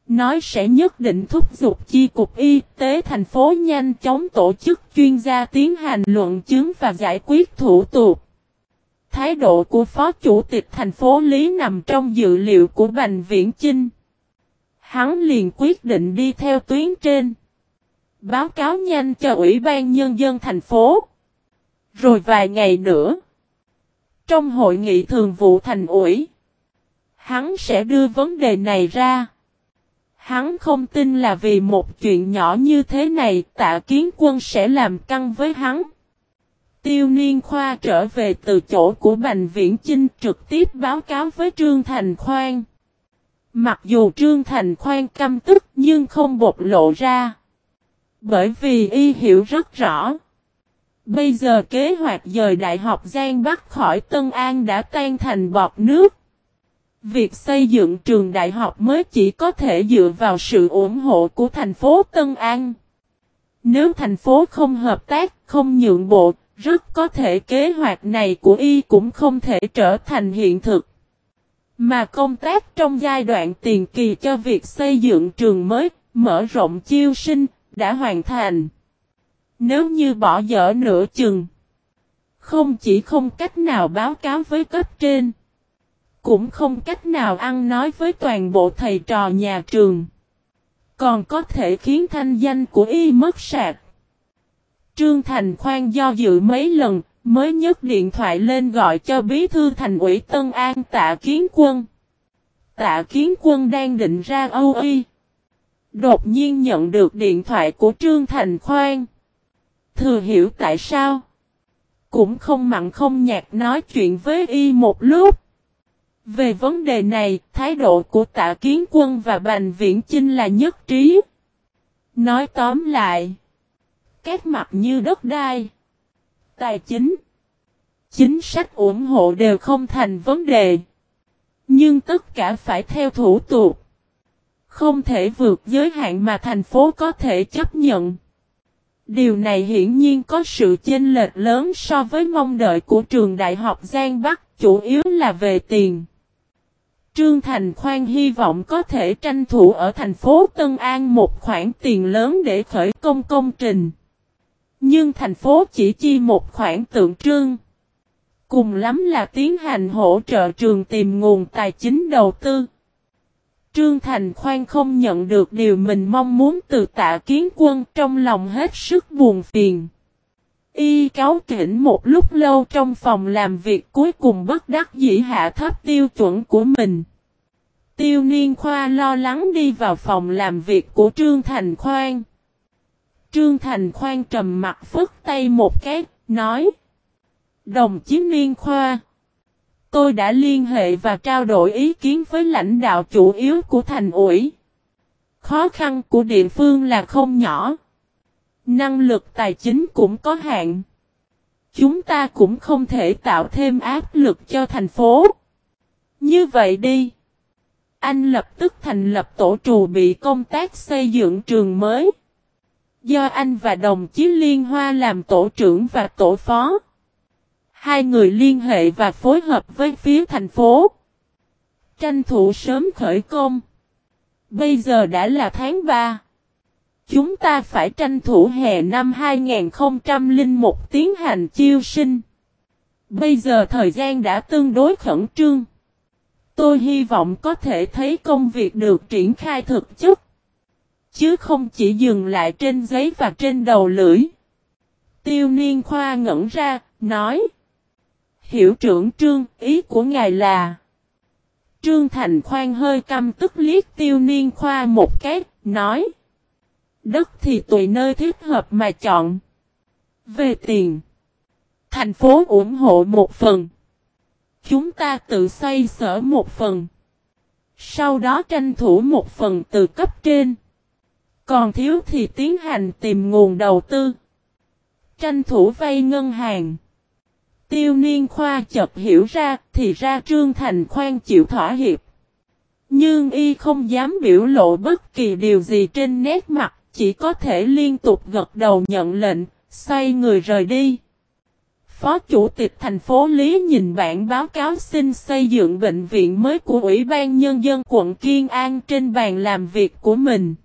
Nói sẽ nhất định thúc giục chi cục y tế thành phố nhanh chóng tổ chức chuyên gia tiến hành luận chứng và giải quyết thủ tục. Thái độ của Phó Chủ tịch thành phố Lý nằm trong dự liệu của Bành Viễn Chinh. Hắn liền quyết định đi theo tuyến trên. Báo cáo nhanh cho Ủy ban Nhân dân thành phố. Rồi vài ngày nữa. Trong hội nghị thường vụ thành ủy. Hắn sẽ đưa vấn đề này ra. Hắn không tin là vì một chuyện nhỏ như thế này, tạ kiến quân sẽ làm căng với hắn. Tiêu Niên Khoa trở về từ chỗ của Bành Viễn Chinh trực tiếp báo cáo với Trương Thành Khoan. Mặc dù Trương Thành Khoan căm tức nhưng không bộc lộ ra. Bởi vì y hiểu rất rõ. Bây giờ kế hoạch dời Đại học Giang Bắc khỏi Tân An đã tan thành bọt nước. Việc xây dựng trường đại học mới chỉ có thể dựa vào sự ủng hộ của thành phố Tân An. Nếu thành phố không hợp tác, không nhượng bộ, rất có thể kế hoạch này của y cũng không thể trở thành hiện thực. Mà công tác trong giai đoạn tiền kỳ cho việc xây dựng trường mới mở rộng chiêu sinh, đã hoàn thành. Nếu như bỏ dở nửa chừng, không chỉ không cách nào báo cáo với cấp trên, cũng không cách nào ăn nói với toàn bộ thầy trò nhà trường. Còn có thể khiến thanh danh của y mất sạc. Trương Thành khoan do dự mấy lần, mới nhấc điện thoại lên gọi cho bí thư thành ủy Tân An tạ kiến quân. Tạ kiến quân đang định ra Âu Y. Đột nhiên nhận được điện thoại của Trương Thành khoan. Thừa hiểu tại sao. Cũng không mặn không nhạt nói chuyện với y một lúc. Về vấn đề này, thái độ của tạ kiến quân và Bành Viễn Chinh là nhất trí. Nói tóm lại, các mặt như đất đai, tài chính, chính sách ủng hộ đều không thành vấn đề. Nhưng tất cả phải theo thủ tục. Không thể vượt giới hạn mà thành phố có thể chấp nhận. Điều này hiển nhiên có sự chênh lệch lớn so với mong đợi của trường đại học Giang Bắc, chủ yếu là về tiền. Trương Thành Khoan hy vọng có thể tranh thủ ở thành phố Tân An một khoản tiền lớn để khởi công công trình. Nhưng thành phố chỉ chi một khoản tượng trương. Cùng lắm là tiến hành hỗ trợ trường tìm nguồn tài chính đầu tư. Trương Thành Khoan không nhận được điều mình mong muốn từ tạ kiến quân trong lòng hết sức buồn phiền. Y cáo kỉnh một lúc lâu trong phòng làm việc cuối cùng bất đắc dĩ hạ thấp tiêu chuẩn của mình. Tiêu Niên Khoa lo lắng đi vào phòng làm việc của Trương Thành Khoan. Trương Thành Khoan trầm mặt phức tay một cái, nói. Đồng chí Niên Khoa. Tôi đã liên hệ và trao đổi ý kiến với lãnh đạo chủ yếu của thành ủy. Khó khăn của địa phương là không nhỏ. Năng lực tài chính cũng có hạn. Chúng ta cũng không thể tạo thêm áp lực cho thành phố. Như vậy đi. Anh lập tức thành lập tổ trù bị công tác xây dựng trường mới. Do anh và đồng chí Liên Hoa làm tổ trưởng và tổ phó. Hai người liên hệ và phối hợp với phía thành phố. Tranh thủ sớm khởi công. Bây giờ đã là tháng 3. Chúng ta phải tranh thủ hè năm 2001 tiến hành chiêu sinh. Bây giờ thời gian đã tương đối khẩn trương. Tôi hy vọng có thể thấy công việc được triển khai thực chất. Chứ không chỉ dừng lại trên giấy và trên đầu lưỡi. Tiêu niên khoa ngẩn ra, nói. Hiểu trưởng trương, ý của ngài là. Trương Thành khoan hơi căm tức liếc tiêu niên khoa một cái, nói. Đất thì tùy nơi thích hợp mà chọn. Về tiền. Thành phố ủng hộ một phần. Chúng ta tự xây sở một phần. Sau đó tranh thủ một phần từ cấp trên. Còn thiếu thì tiến hành tìm nguồn đầu tư. Tranh thủ vay ngân hàng. Tiêu niên khoa chợt hiểu ra thì ra Trương Thành khoan chịu thỏa hiệp. Nhưng y không dám biểu lộ bất kỳ điều gì trên nét mặt, chỉ có thể liên tục gật đầu nhận lệnh, xoay người rời đi. Phó Chủ tịch thành phố Lý nhìn bản báo cáo xin xây dựng bệnh viện mới của Ủy ban Nhân dân quận Kiên An trên bàn làm việc của mình.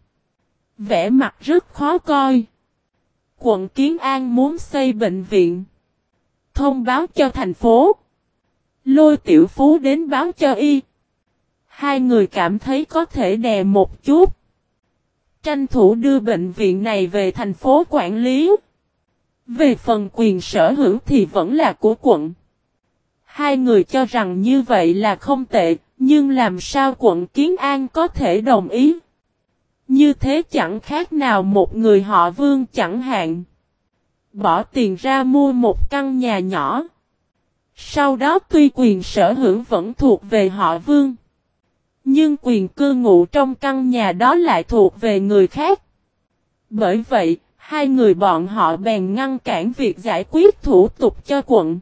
Vẽ mặt rất khó coi. Quận Kiến An muốn xây bệnh viện. Thông báo cho thành phố. Lôi tiểu phú đến báo cho y. Hai người cảm thấy có thể đè một chút. Tranh thủ đưa bệnh viện này về thành phố quản lý. Về phần quyền sở hữu thì vẫn là của quận. Hai người cho rằng như vậy là không tệ, nhưng làm sao quận Kiến An có thể đồng ý? Như thế chẳng khác nào một người họ vương chẳng hạn. Bỏ tiền ra mua một căn nhà nhỏ. Sau đó tuy quyền sở hữu vẫn thuộc về họ vương. Nhưng quyền cư ngụ trong căn nhà đó lại thuộc về người khác. Bởi vậy, Hai người bọn họ bèn ngăn cản việc giải quyết thủ tục cho quận.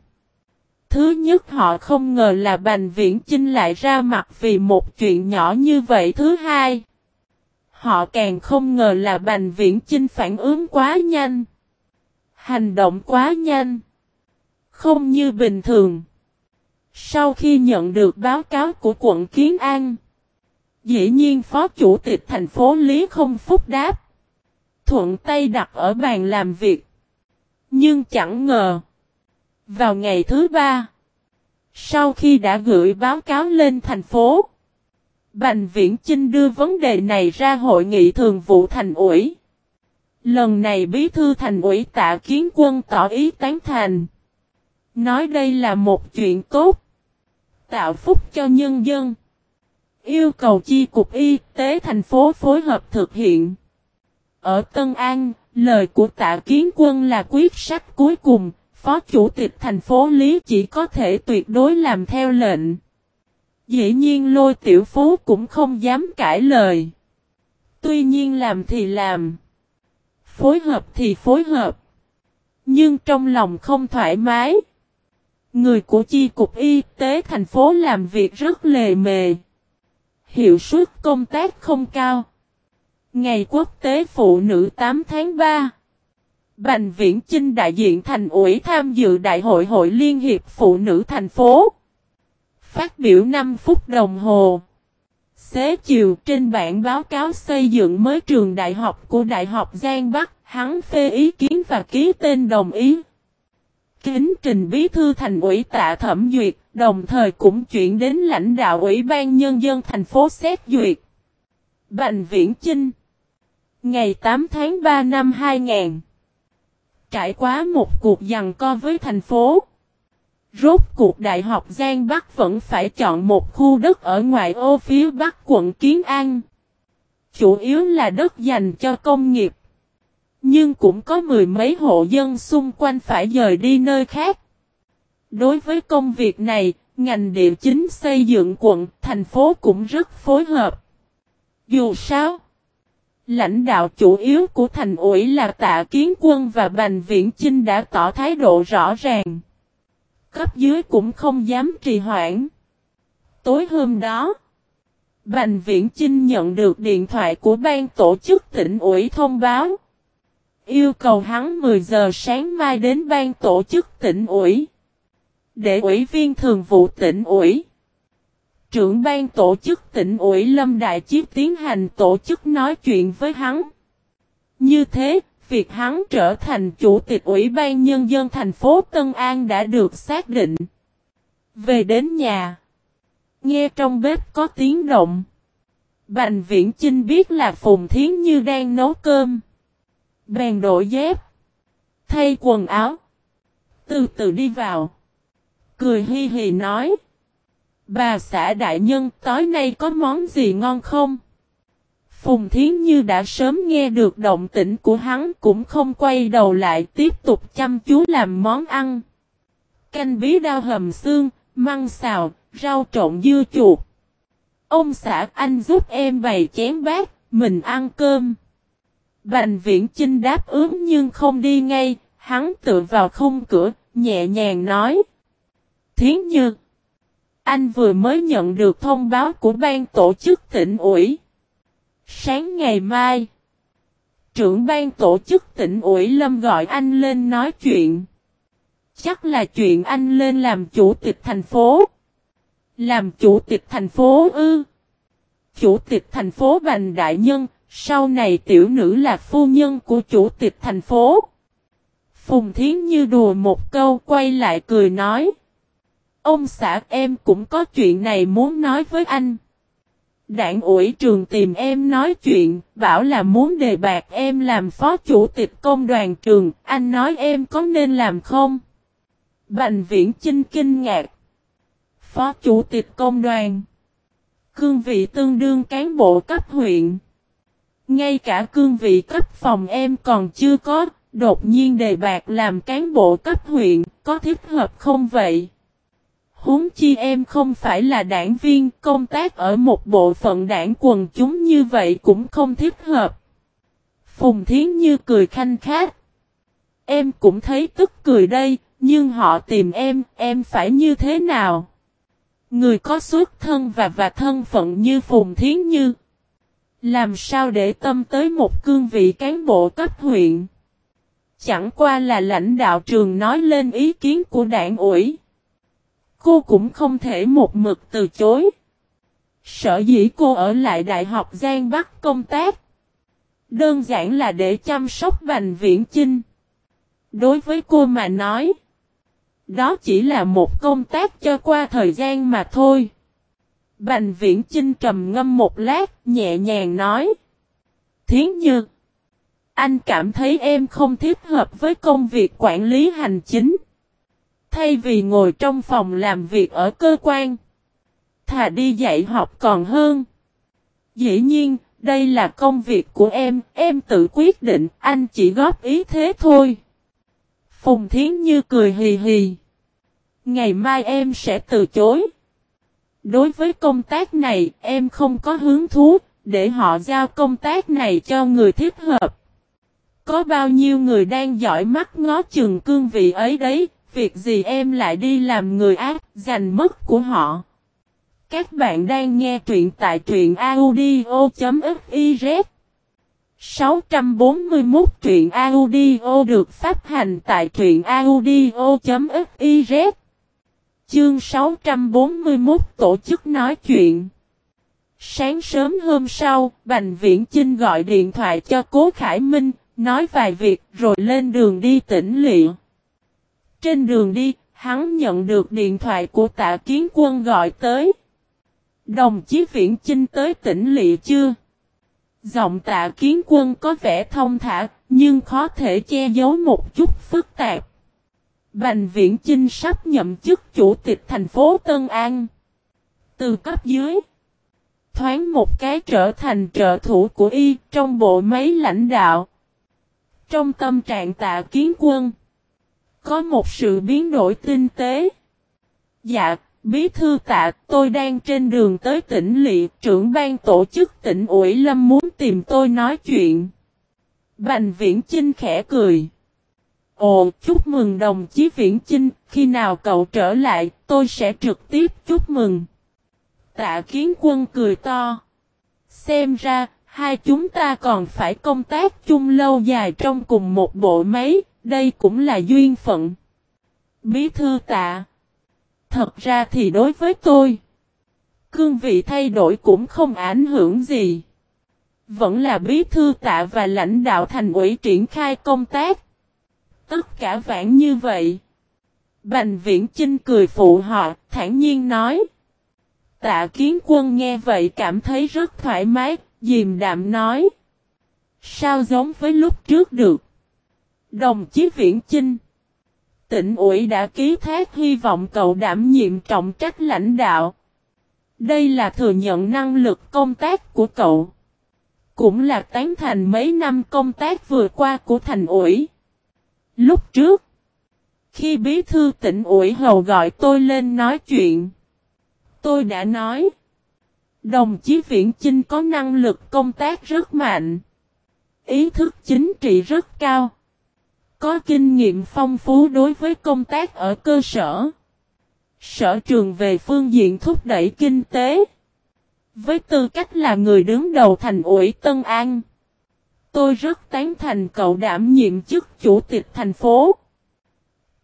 Thứ nhất họ không ngờ là Bành Viễn Chinh lại ra mặt vì một chuyện nhỏ như vậy. Thứ hai, họ càng không ngờ là Bành Viễn Chinh phản ứng quá nhanh. Hành động quá nhanh. Không như bình thường. Sau khi nhận được báo cáo của quận Kiến An, Dĩ nhiên phó chủ tịch thành phố Lý không phúc đáp. Thuận tay đặt ở bàn làm việc. Nhưng chẳng ngờ. Vào ngày thứ ba. Sau khi đã gửi báo cáo lên thành phố. Bành Viễn Chinh đưa vấn đề này ra hội nghị thường vụ thành ủy. Lần này bí thư thành ủy tạ kiến quân tỏ ý tán thành. Nói đây là một chuyện tốt. Tạo phúc cho nhân dân. Yêu cầu chi cục y tế thành phố phối hợp thực hiện. Ở Tân An, lời của tạ kiến quân là quyết sách cuối cùng, phó chủ tịch thành phố Lý chỉ có thể tuyệt đối làm theo lệnh. Dĩ nhiên lôi tiểu phú cũng không dám cãi lời. Tuy nhiên làm thì làm. Phối hợp thì phối hợp. Nhưng trong lòng không thoải mái. Người của chi cục y tế thành phố làm việc rất lề mề. Hiệu suất công tác không cao. Ngày quốc tế phụ nữ 8 tháng 3. Bành Viễn Chinh đại diện thành ủy tham dự Đại hội Hội Liên hiệp Phụ nữ thành phố. Phát biểu 5 phút đồng hồ. Xế chiều trên bản báo cáo xây dựng mới trường đại học của Đại học Giang Bắc, hắn phê ý kiến và ký tên đồng ý. Kính trình bí thư thành ủy tạ thẩm duyệt, đồng thời cũng chuyển đến lãnh đạo ủy ban nhân dân thành phố xét duyệt. Bành Viễn Chinh Ngày 8 tháng 3 năm 2000 Trải qua một cuộc giằng co với thành phố Rốt cuộc Đại học Giang Bắc vẫn phải chọn một khu đất ở ngoại ô phía Bắc quận Kiến An. Chủ yếu là đất dành cho công nghiệp. Nhưng cũng có mười mấy hộ dân xung quanh phải dời đi nơi khác. Đối với công việc này, ngành địa chính xây dựng quận, thành phố cũng rất phối hợp. Dù sao, lãnh đạo chủ yếu của thành ủy là Tạ Kiến Quân và Bành Viễn Chinh đã tỏ thái độ rõ ràng. Cấp dưới cũng không dám trì hoãn. Tối hôm đó, Bành Viễn Chinh nhận được điện thoại của ban tổ chức tỉnh ủy thông báo. Yêu cầu hắn 10 giờ sáng mai đến ban tổ chức tỉnh ủy. Để ủy viên thường vụ tỉnh ủy. Trưởng ban tổ chức tỉnh ủy Lâm Đại Chiếc tiến hành tổ chức nói chuyện với hắn. Như thế, việc hắn trở thành chủ tịch ủy ban nhân dân thành phố Tân An đã được xác định. Về đến nhà. Nghe trong bếp có tiếng động. Bành viễn Chinh biết là Phùng Thiến Như đang nấu cơm. Bèn đổi dép. Thay quần áo. Từ từ đi vào. Cười hi hi nói. Bà xã đại nhân, tối nay có món gì ngon không? Phùng Thiến Như đã sớm nghe được động tĩnh của hắn cũng không quay đầu lại tiếp tục chăm chú làm món ăn. Canh bí đao hầm xương, măng xào, rau trộn dưa chuột. Ông xã anh giúp em bày chén bát, mình ăn cơm. Bành viễn Chinh đáp ứng nhưng không đi ngay, hắn tựa vào khung cửa, nhẹ nhàng nói. Thiến Như, anh vừa mới nhận được thông báo của ban tổ chức tỉnh ủy. Sáng ngày mai, trưởng ban tổ chức tỉnh ủy Lâm gọi anh lên nói chuyện. Chắc là chuyện anh lên làm chủ tịch thành phố. Làm chủ tịch thành phố ư. Chủ tịch thành phố Bành Đại Nhân, sau này tiểu nữ là phu nhân của chủ tịch thành phố. Phùng Thiến Như đùa một câu quay lại cười nói. Ông xã em cũng có chuyện này muốn nói với anh. Đảng ủy trường tìm em nói chuyện, bảo là muốn đề bạc em làm phó chủ tịch công đoàn trường, anh nói em có nên làm không? Bành viễn Chinh kinh ngạc. Phó chủ tịch công đoàn. Cương vị tương đương cán bộ cấp huyện. Ngay cả cương vị cấp phòng em còn chưa có, đột nhiên đề bạc làm cán bộ cấp huyện, có thích hợp không vậy? Huống chi em không phải là đảng viên, công tác ở một bộ phận đảng quần chúng như vậy cũng không thích hợp. Phùng Thiến Như cười khanh khát. Em cũng thấy tức cười đây, nhưng họ tìm em, em phải như thế nào? Người có xuất thân và và thân phận như Phùng Thiến Như. Làm sao để tâm tới một cương vị cán bộ cấp huyện? Chẳng qua là lãnh đạo trường nói lên ý kiến của đảng ủy. Cô cũng không thể một mực từ chối. Sở dĩ cô ở lại Đại học Giang Bắc công tác. Đơn giản là để chăm sóc Bành Viễn Chinh. Đối với cô mà nói. Đó chỉ là một công tác cho qua thời gian mà thôi. Bành Viễn Chinh trầm ngâm một lát, nhẹ nhàng nói. Thiến nhược, Anh cảm thấy em không thích hợp với công việc quản lý hành chính. Thay vì ngồi trong phòng làm việc ở cơ quan. Thà đi dạy học còn hơn. Dĩ nhiên, đây là công việc của em, em tự quyết định, anh chỉ góp ý thế thôi. Phùng Thiến Như cười hì hì. Ngày mai em sẽ từ chối. Đối với công tác này, em không có hứng thú, để họ giao công tác này cho người thích hợp. Có bao nhiêu người đang giỏi mắt ngó chừng cương vị ấy đấy, việc gì em lại đi làm người ác, giành mất của họ. Các bạn đang nghe truyện tại truyện audio.fiz 641 truyện audio được phát hành tại truyện audio.fiz Chương 641 tổ chức nói chuyện Sáng sớm hôm sau, Bành Viễn Chinh gọi điện thoại cho Cố Khải Minh, nói vài việc rồi lên đường đi tỉnh liệu. Trên đường đi, hắn nhận được điện thoại của tạ kiến quân gọi tới. Đồng chí Viễn Chinh tới tỉnh Lị chưa? Giọng tạ kiến quân có vẻ thông thả, nhưng khó thể che giấu một chút phức tạp. Bành Viễn Chinh sắp nhậm chức chủ tịch thành phố Tân An. Từ cấp dưới, thoáng một cái trở thành trợ thủ của y trong bộ máy lãnh đạo. Trong tâm trạng tạ kiến quân, có một sự biến đổi tinh tế. Dạ, bí thư tạ, tôi đang trên đường tới tỉnh Lị, trưởng ban tổ chức tỉnh ủy Lâm muốn tìm tôi nói chuyện. Bành Viễn Chinh khẽ cười. Ồ, chúc mừng đồng chí Viễn Chinh, khi nào cậu trở lại, tôi sẽ trực tiếp chúc mừng. Tạ kiến quân cười to. Xem ra, hai chúng ta còn phải công tác chung lâu dài trong cùng một bộ máy, đây cũng là duyên phận. Bí thư tạ. Thật ra thì đối với tôi, cương vị thay đổi cũng không ảnh hưởng gì. Vẫn là bí thư tạ và lãnh đạo thành ủy triển khai công tác. Tất cả vãn như vậy. Bành viễn Trinh cười phụ họ, thản nhiên nói. Tạ kiến quân nghe vậy cảm thấy rất thoải mái, dìm đạm nói. Sao giống với lúc trước được? Đồng chí Viễn Chinh. Tỉnh ủy đã ký thác hy vọng cậu đảm nhiệm trọng trách lãnh đạo. Đây là thừa nhận năng lực công tác của cậu. Cũng là tán thành mấy năm công tác vừa qua của thành ủy. Lúc trước, khi bí thư tỉnh ủy hầu gọi tôi lên nói chuyện, tôi đã nói, đồng chí Viễn Chinh có năng lực công tác rất mạnh, ý thức chính trị rất cao, có kinh nghiệm phong phú đối với công tác ở cơ sở, sở trường về phương diện thúc đẩy kinh tế, với tư cách là người đứng đầu thành ủy Tân An. Tôi rất tán thành cậu đảm nhiệm chức chủ tịch thành phố.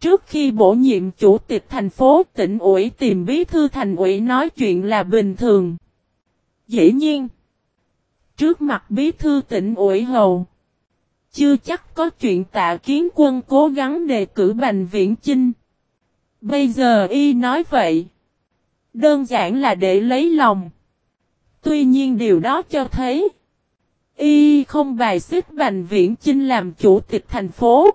Trước khi bổ nhiệm chủ tịch thành phố tỉnh ủy tìm bí thư thành ủy nói chuyện là bình thường. Dĩ nhiên, trước mặt bí thư tỉnh ủy hầu, chưa chắc có chuyện tạ kiến quân cố gắng đề cử Bành Viễn Chinh. Bây giờ y nói vậy, đơn giản là để lấy lòng. Tuy nhiên điều đó cho thấy, Y không bài xích Bành Viễn Chinh làm chủ tịch thành phố.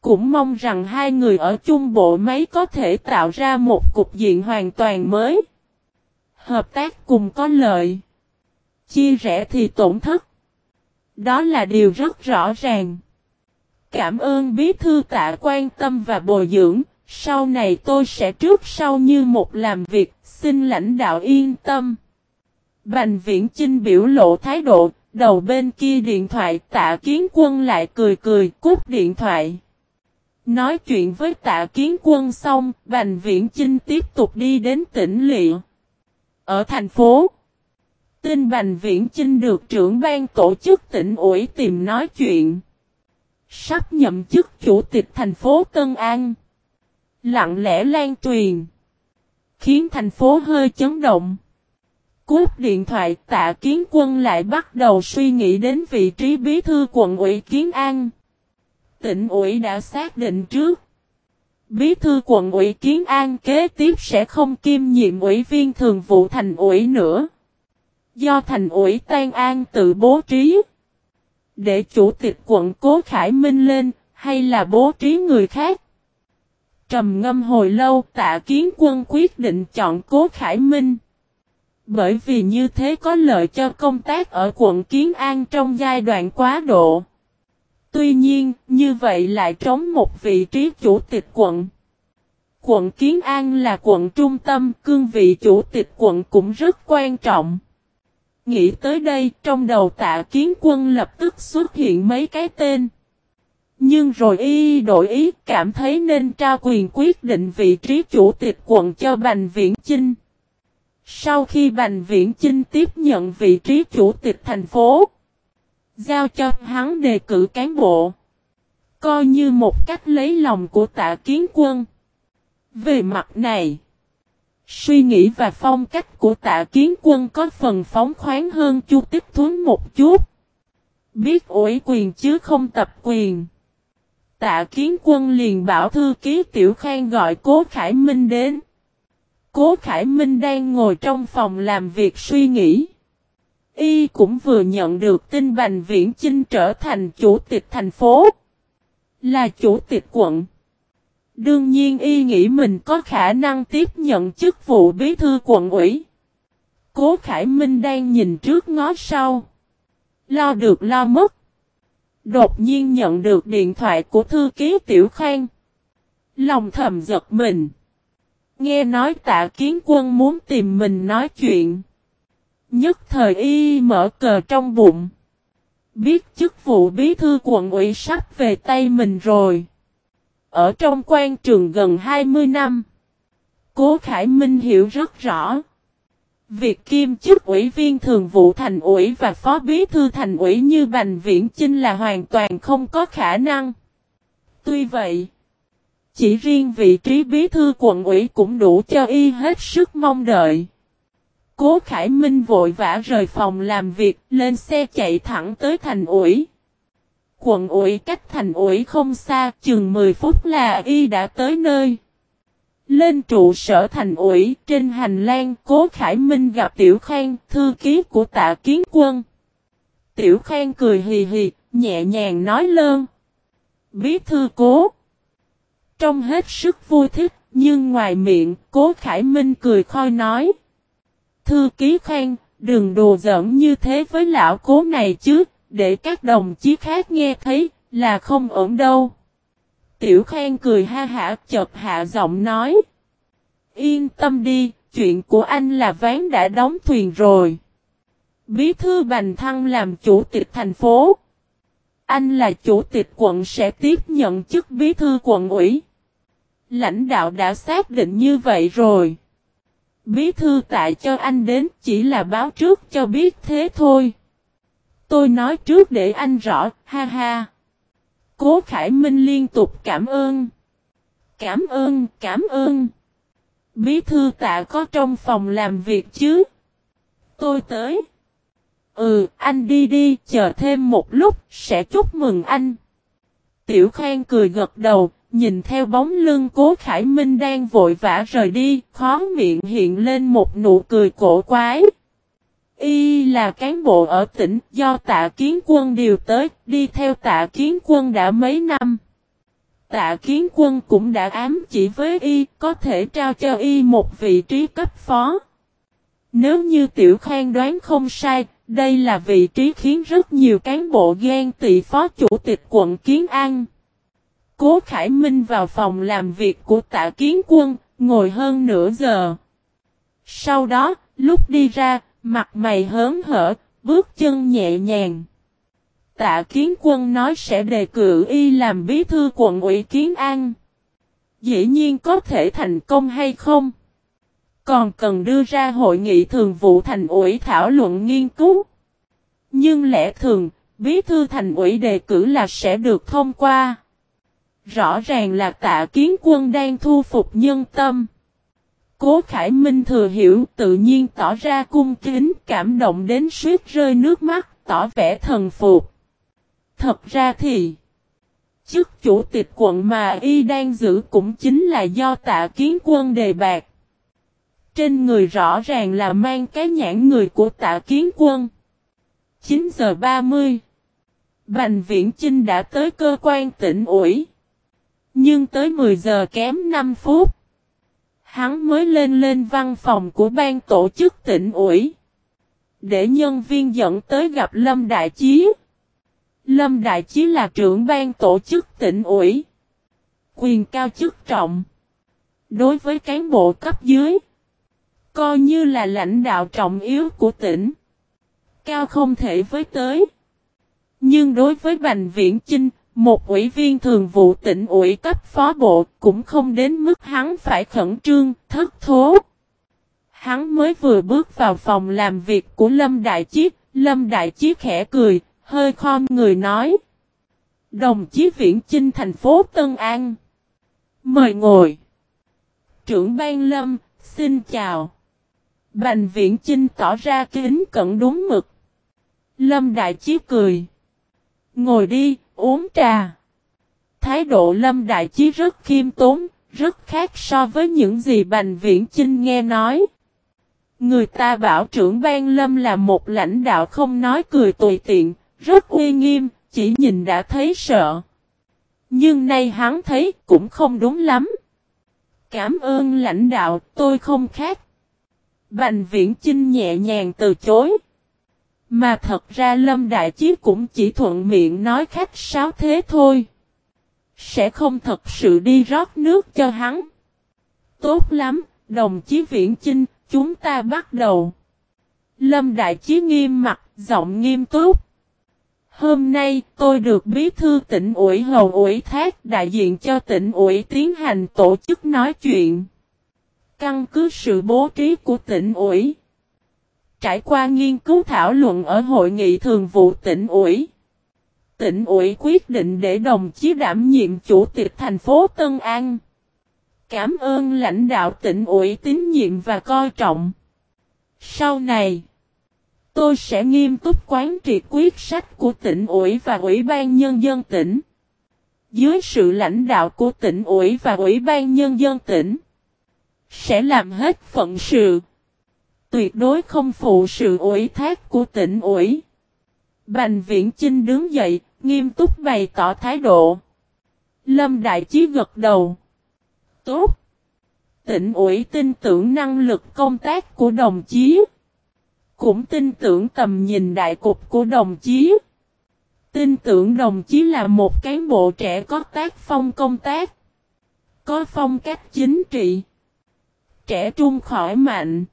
Cũng mong rằng hai người ở chung bộ máy có thể tạo ra một cục diện hoàn toàn mới. Hợp tác cùng có lợi. Chia rẽ thì tổn thất. Đó là điều rất rõ ràng. Cảm ơn bí thư tạ quan tâm và bồi dưỡng. Sau này tôi sẽ trước sau như một làm việc, xin lãnh đạo yên tâm. Bành viễn Chinh biểu lộ thái độ, Đầu bên kia điện thoại tạ kiến quân lại cười cười cúp điện thoại. Nói chuyện với tạ kiến quân xong, Bành Viễn Chinh tiếp tục đi đến tỉnh Lịa. Ở thành phố, tin Bành Viễn Chinh được trưởng ban tổ chức tỉnh ủy tìm nói chuyện. Sắp nhậm chức chủ tịch thành phố Tân An. Lặng lẽ lan truyền. Khiến thành phố hơi chấn động. Cúp điện thoại tạ kiến quân lại bắt đầu suy nghĩ đến vị trí bí thư quận ủy Kiến An. Tỉnh ủy đã xác định trước. Bí thư quận ủy Kiến An kế tiếp sẽ không kiêm nhiệm ủy viên thường vụ thành ủy nữa. Do thành ủy Tan An tự bố trí. Để chủ tịch quận Cố Khải Minh lên, hay là bố trí người khác? Trầm ngâm hồi lâu tạ kiến quân quyết định chọn Cố Khải Minh. Bởi vì như thế có lợi cho công tác ở quận Kiến An trong giai đoạn quá độ. Tuy nhiên, như vậy lại trống một vị trí chủ tịch quận. Quận Kiến An là quận trung tâm, cương vị chủ tịch quận cũng rất quan trọng. Nghĩ tới đây, trong đầu tạ kiến quân lập tức xuất hiện mấy cái tên. Nhưng rồi y đổi ý, cảm thấy nên trao quyền quyết định vị trí chủ tịch quận cho Bành Viễn Chinh. Sau khi Bành Viễn Chinh tiếp nhận vị trí chủ tịch thành phố, giao cho hắn đề cử cán bộ, coi như một cách lấy lòng của tạ kiến quân. Về mặt này, suy nghĩ và phong cách của tạ kiến quân có phần phóng khoáng hơn chu tích thuấn một chút. Biết ủi quyền chứ không tập quyền. Tạ kiến quân liền bảo thư ký Tiểu Khang gọi Cố Khải Minh đến. Cố Khải Minh đang ngồi trong phòng làm việc suy nghĩ. Y cũng vừa nhận được tin Bành Viễn Chinh trở thành chủ tịch thành phố. Là chủ tịch quận. Đương nhiên y nghĩ mình có khả năng tiếp nhận chức vụ bí thư quận ủy. Cố Khải Minh đang nhìn trước ngó sau. Lo được lo mất. Đột nhiên nhận được điện thoại của thư ký Tiểu Khang. Lòng thầm giật mình. Nghe nói tạ kiến quân muốn tìm mình nói chuyện. Nhất thời y mở cờ trong bụng. Biết chức vụ bí thư quận ủy sắp về tay mình rồi. Ở trong quan trường gần 20 năm. Cố Khải Minh hiểu rất rõ. Việc kiêm chức ủy viên thường vụ thành ủy và phó bí thư thành ủy như Bành Viễn Chinh là hoàn toàn không có khả năng. Tuy vậy, chỉ riêng vị trí bí thư quận ủy cũng đủ cho y hết sức mong đợi. Cố Khải Minh vội vã rời phòng làm việc, lên xe chạy thẳng tới thành ủy. Quận ủy cách thành ủy không xa, chừng 10 phút là y đã tới nơi. Lên trụ sở thành ủy, trên hành lang, Cố Khải Minh gặp Tiểu Khang, thư ký của tạ kiến quân. Tiểu Khang cười hì hì, nhẹ nhàng nói lơn. Bí thư cố. Trong hết sức vui thích, nhưng ngoài miệng, Cố Khải Minh cười khoi nói. Thư ký Khang, đừng đồ giỡn như thế với lão cố này chứ, để các đồng chí khác nghe thấy, là không ổn đâu. Tiểu Khang cười ha hả chợt hạ giọng nói. Yên tâm đi, chuyện của anh là ván đã đóng thuyền rồi. Bí thư Bành Thăng làm chủ tịch thành phố. Anh là chủ tịch quận sẽ tiếp nhận chức bí thư quận ủy. Lãnh đạo đã xác định như vậy rồi. Bí thư tại cho anh đến chỉ là báo trước cho biết thế thôi. Tôi nói trước để anh rõ, ha ha. Cố Khải Minh liên tục cảm ơn. Cảm ơn, cảm ơn. Bí thư tạ có trong phòng làm việc chứ? Tôi tới. Ừ, anh đi đi, chờ thêm một lúc, sẽ chúc mừng anh. Tiểu Khang cười gật đầu, nhìn theo bóng lưng cố Khải Minh đang vội vã rời đi, khó miệng hiện lên một nụ cười cổ quái. Y là cán bộ ở tỉnh do tạ kiến quân điều tới, đi theo tạ kiến quân đã mấy năm. Tạ kiến quân cũng đã ám chỉ với Y, có thể trao cho Y một vị trí cấp phó. Nếu như Tiểu Khang đoán không sai, đây là vị trí khiến rất nhiều cán bộ ghen tị phó chủ tịch quận Kiến An. Cố Khải Minh vào phòng làm việc của tạ kiến quân, ngồi hơn nửa giờ. Sau đó, lúc đi ra, Mặt mày hớn hở, bước chân nhẹ nhàng. Tạ kiến quân nói sẽ đề cử y làm bí thư quận ủy kiến an. Dĩ nhiên có thể thành công hay không? Còn cần đưa ra hội nghị thường vụ thành ủy thảo luận nghiên cứu. Nhưng lẽ thường, bí thư thành ủy đề cử là sẽ được thông qua. Rõ ràng là tạ kiến quân đang thu phục nhân tâm. Cố Khải Minh thừa hiểu tự nhiên tỏ ra cung kính cảm động đến suýt rơi nước mắt, tỏ vẻ thần phục. Thật ra thì, chức chủ tịch quận mà y đang giữ cũng chính là do tạ kiến quân đề bạc. Trên người rõ ràng là mang cái nhãn người của tạ kiến quân. 9 giờ 30 Bành Viễn Chinh đã tới cơ quan tỉnh ủy. Nhưng tới 10 giờ kém 5 phút. Hắn mới lên lên văn phòng của ban tổ chức tỉnh ủy. Để nhân viên dẫn tới gặp Lâm Đại Chí. Lâm Đại Chí là trưởng ban tổ chức tỉnh ủy. Quyền cao chức trọng. Đối với cán bộ cấp dưới. Coi như là lãnh đạo trọng yếu của tỉnh. Cao không thể với tới. Nhưng đối với Bành Viễn Chinh, một ủy viên thường vụ tỉnh ủy cấp phó bộ cũng không đến mức hắn phải khẩn trương, thất thố. Hắn mới vừa bước vào phòng làm việc của Lâm Đại Chiết, Lâm Đại Chiết khẽ cười, hơi khom người nói. Đồng chí Viễn Chinh thành phố Tân An. Mời ngồi. Trưởng ban Lâm, xin chào. Bành Viễn Chinh tỏ ra kính cẩn đúng mực. Lâm Đại Chiết cười. Ngồi đi, uống trà. Thái độ Lâm Đại Chí rất khiêm tốn, rất khác so với những gì Bành Viễn Chinh nghe nói. Người ta bảo trưởng ban Lâm là một lãnh đạo không nói cười tùy tiện, rất uy nghiêm, chỉ nhìn đã thấy sợ. Nhưng nay hắn thấy cũng không đúng lắm. Cảm ơn lãnh đạo, tôi không khác. Bành viễn Chinh nhẹ nhàng từ chối. Mà thật ra Lâm Đại Chí cũng chỉ thuận miệng nói khách sáo thế thôi. Sẽ không thật sự đi rót nước cho hắn. Tốt lắm, đồng chí Viễn Chinh, chúng ta bắt đầu. Lâm Đại Chí nghiêm mặt, giọng nghiêm túc. Hôm nay tôi được bí thư tỉnh ủy hầu ủy thác đại diện cho tỉnh ủy tiến hành tổ chức nói chuyện. Căn cứ sự bố trí của tỉnh ủy. Trải qua nghiên cứu thảo luận ở hội nghị thường vụ tỉnh ủy. Tỉnh ủy quyết định để đồng chí đảm nhiệm chủ tịch thành phố Tân An. Cảm ơn lãnh đạo tỉnh ủy tín nhiệm và coi trọng. Sau này, tôi sẽ nghiêm túc quán triệt quyết sách của tỉnh ủy và ủy ban nhân dân tỉnh. Dưới sự lãnh đạo của tỉnh ủy và ủy ban nhân dân tỉnh, sẽ làm hết phận sự. Tuyệt đối không phụ sự ủy thác của tỉnh ủy. Bành viễn trinh đứng dậy, nghiêm túc bày tỏ thái độ. Lâm Đại Chí gật đầu. Tốt. Tỉnh ủy tin tưởng năng lực công tác của đồng chí. Cũng tin tưởng tầm nhìn đại cục của đồng chí. Tin tưởng đồng chí là một cán bộ trẻ có tác phong công tác. Có phong cách chính trị. Trẻ trung khỏi mạnh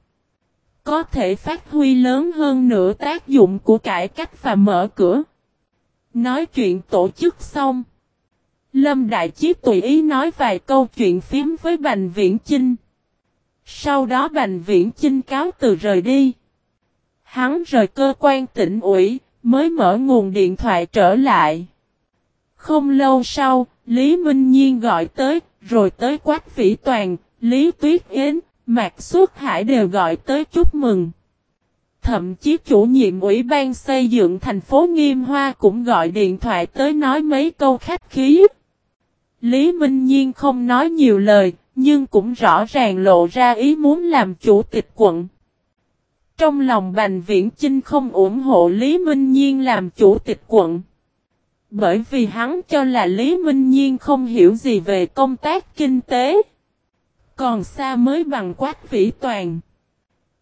có thể phát huy lớn hơn nữa tác dụng của cải cách và mở cửa. Nói chuyện tổ chức xong. Lâm Đại Chí tùy ý nói vài câu chuyện phím với Bành Viễn Chinh. Sau đó Bành Viễn Chinh cáo từ rời đi. Hắn rời cơ quan tỉnh ủy, mới mở nguồn điện thoại trở lại. Không lâu sau, Lý Minh Nhiên gọi tới, rồi tới Quách Vĩ Toàn, Lý Tuyết Yến, Mạc Xuất Hải đều gọi tới chúc mừng. Thậm chí chủ nhiệm ủy ban xây dựng thành phố Nghiêm Hoa cũng gọi điện thoại tới nói mấy câu khách khí. Lý Minh Nhiên không nói nhiều lời, nhưng cũng rõ ràng lộ ra ý muốn làm chủ tịch quận. Trong lòng Bành Viễn Chinh không ủng hộ Lý Minh Nhiên làm chủ tịch quận. Bởi vì hắn cho là Lý Minh Nhiên không hiểu gì về công tác kinh tế. Còn xa mới bằng quát vĩ toàn.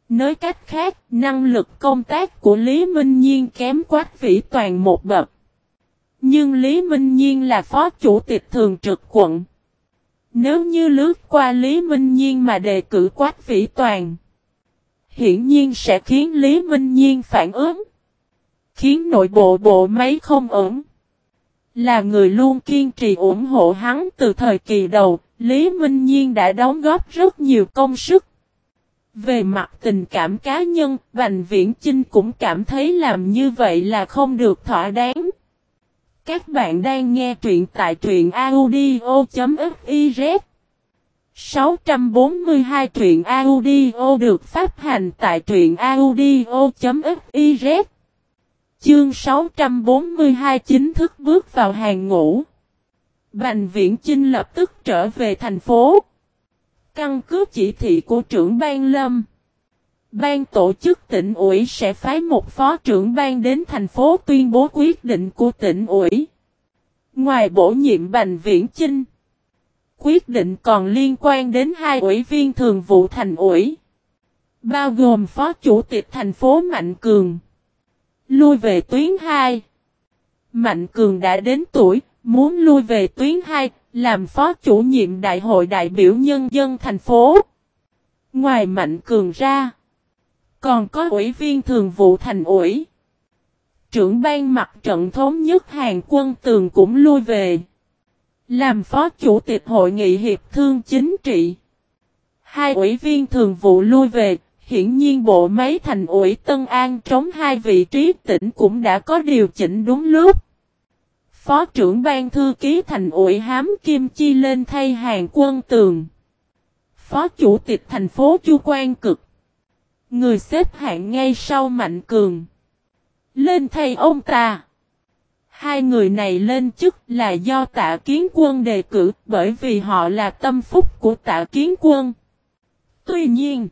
Nói cách khác, năng lực công tác của Lý Minh Nhiên kém quát vĩ toàn một bậc. Nhưng Lý Minh Nhiên là phó chủ tịch thường trực quận. Nếu như lướt qua Lý Minh Nhiên mà đề cử quát vĩ toàn, hiển nhiên sẽ khiến Lý Minh Nhiên phản ứng. Khiến nội bộ bộ máy không ổn. Là người luôn kiên trì ủng hộ hắn từ thời kỳ đầu, Lý Minh Nhiên đã đóng góp rất nhiều công sức. Về mặt tình cảm cá nhân, Bành Viễn Chinh cũng cảm thấy làm như vậy là không được thỏa đáng. Các bạn đang nghe truyện tại truyện audio.fiz 642 truyện audio được phát hành tại truyện audio.fiz Chương 642 chính thức bước vào hàng ngũ. Bành Viễn Chinh lập tức trở về thành phố. Căn cứ chỉ thị của trưởng ban lâm. Ban tổ chức tỉnh ủy sẽ phái một phó trưởng ban đến thành phố tuyên bố quyết định của tỉnh ủy. Ngoài bổ nhiệm Bành Viễn Chinh, quyết định còn liên quan đến hai ủy viên thường vụ thành ủy, bao gồm phó chủ tịch thành phố Mạnh Cường. Lui về tuyến 2. Mạnh Cường đã đến tuổi, muốn lui về tuyến 2, làm phó chủ nhiệm đại hội đại biểu nhân dân thành phố. Ngoài Mạnh Cường ra, còn có ủy viên thường vụ thành ủy. Trưởng ban mặt trận thống nhất Hàn quân tường cũng lui về. Làm phó chủ tịch hội nghị hiệp thương chính trị. Hai ủy viên thường vụ lui về, hiển nhiên bộ máy thành ủy Tân An trống hai vị trí tỉnh cũng đã có điều chỉnh đúng lúc. Phó trưởng ban thư ký thành ủy Hám Kim Chi lên thay hàng quân tường. Phó chủ tịch thành phố Chu Quan Cực. Người xếp hạng ngay sau Mạnh Cường. Lên thay ông ta. Hai người này lên chức là do tạ kiến quân đề cử bởi vì họ là tâm phúc của tạ kiến quân. Tuy nhiên,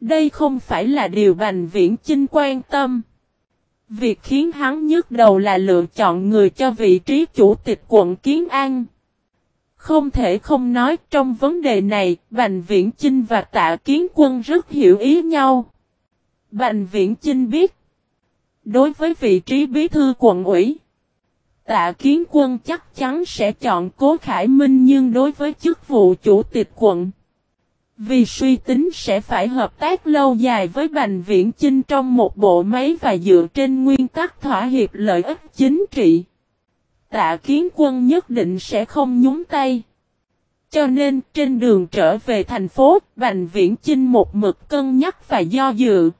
đây không phải là điều Bành Viễn Chinh quan tâm. Việc khiến hắn nhức đầu là lựa chọn người cho vị trí chủ tịch quận Kiến An. Không thể không nói trong vấn đề này, Bành Viễn Chinh và Tạ Kiến Quân rất hiểu ý nhau. Bành Viễn Chinh biết, đối với vị trí bí thư quận ủy, Tạ Kiến Quân chắc chắn sẽ chọn Cố Khải Minh nhưng đối với chức vụ chủ tịch quận, vì suy tính sẽ phải hợp tác lâu dài với Bành Viễn Chinh trong một bộ máy và dựa trên nguyên tắc thỏa hiệp lợi ích chính trị. Tạ kiến quân nhất định sẽ không nhúng tay. Cho nên trên đường trở về thành phố, Bành Viễn Chinh một mực cân nhắc và do dự.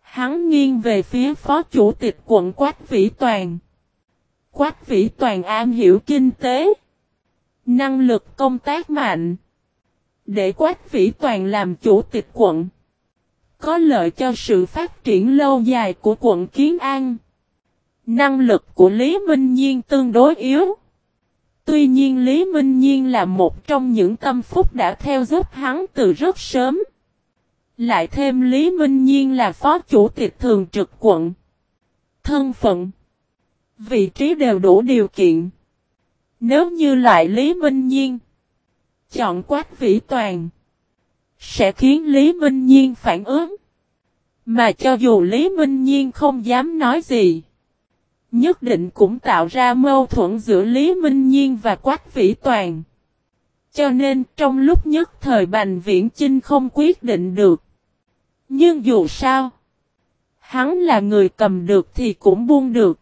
Hắn nghiêng về phía phó chủ tịch quận Quách Vĩ Toàn. Quách Vĩ Toàn am hiểu kinh tế. Năng lực công tác mạnh. Để Quách Vĩ Toàn làm chủ tịch quận. Có lợi cho sự phát triển lâu dài của quận Kiến An. Năng lực của Lý Minh Nhiên tương đối yếu. Tuy nhiên Lý Minh Nhiên là một trong những tâm phúc đã theo giúp hắn từ rất sớm. Lại thêm Lý Minh Nhiên là phó chủ tịch thường trực quận. Thân phận. Vị trí đều đủ điều kiện. Nếu như loại Lý Minh Nhiên. Chọn quát vĩ toàn. Sẽ khiến Lý Minh Nhiên phản ứng. Mà cho dù Lý Minh Nhiên không dám nói gì. Nhất định cũng tạo ra mâu thuẫn giữa Lý Minh Nhiên và Quách Vĩ Toàn. Cho nên trong lúc nhất thời Bành Viễn Chinh không quyết định được. Nhưng dù sao, hắn là người cầm được thì cũng buông được.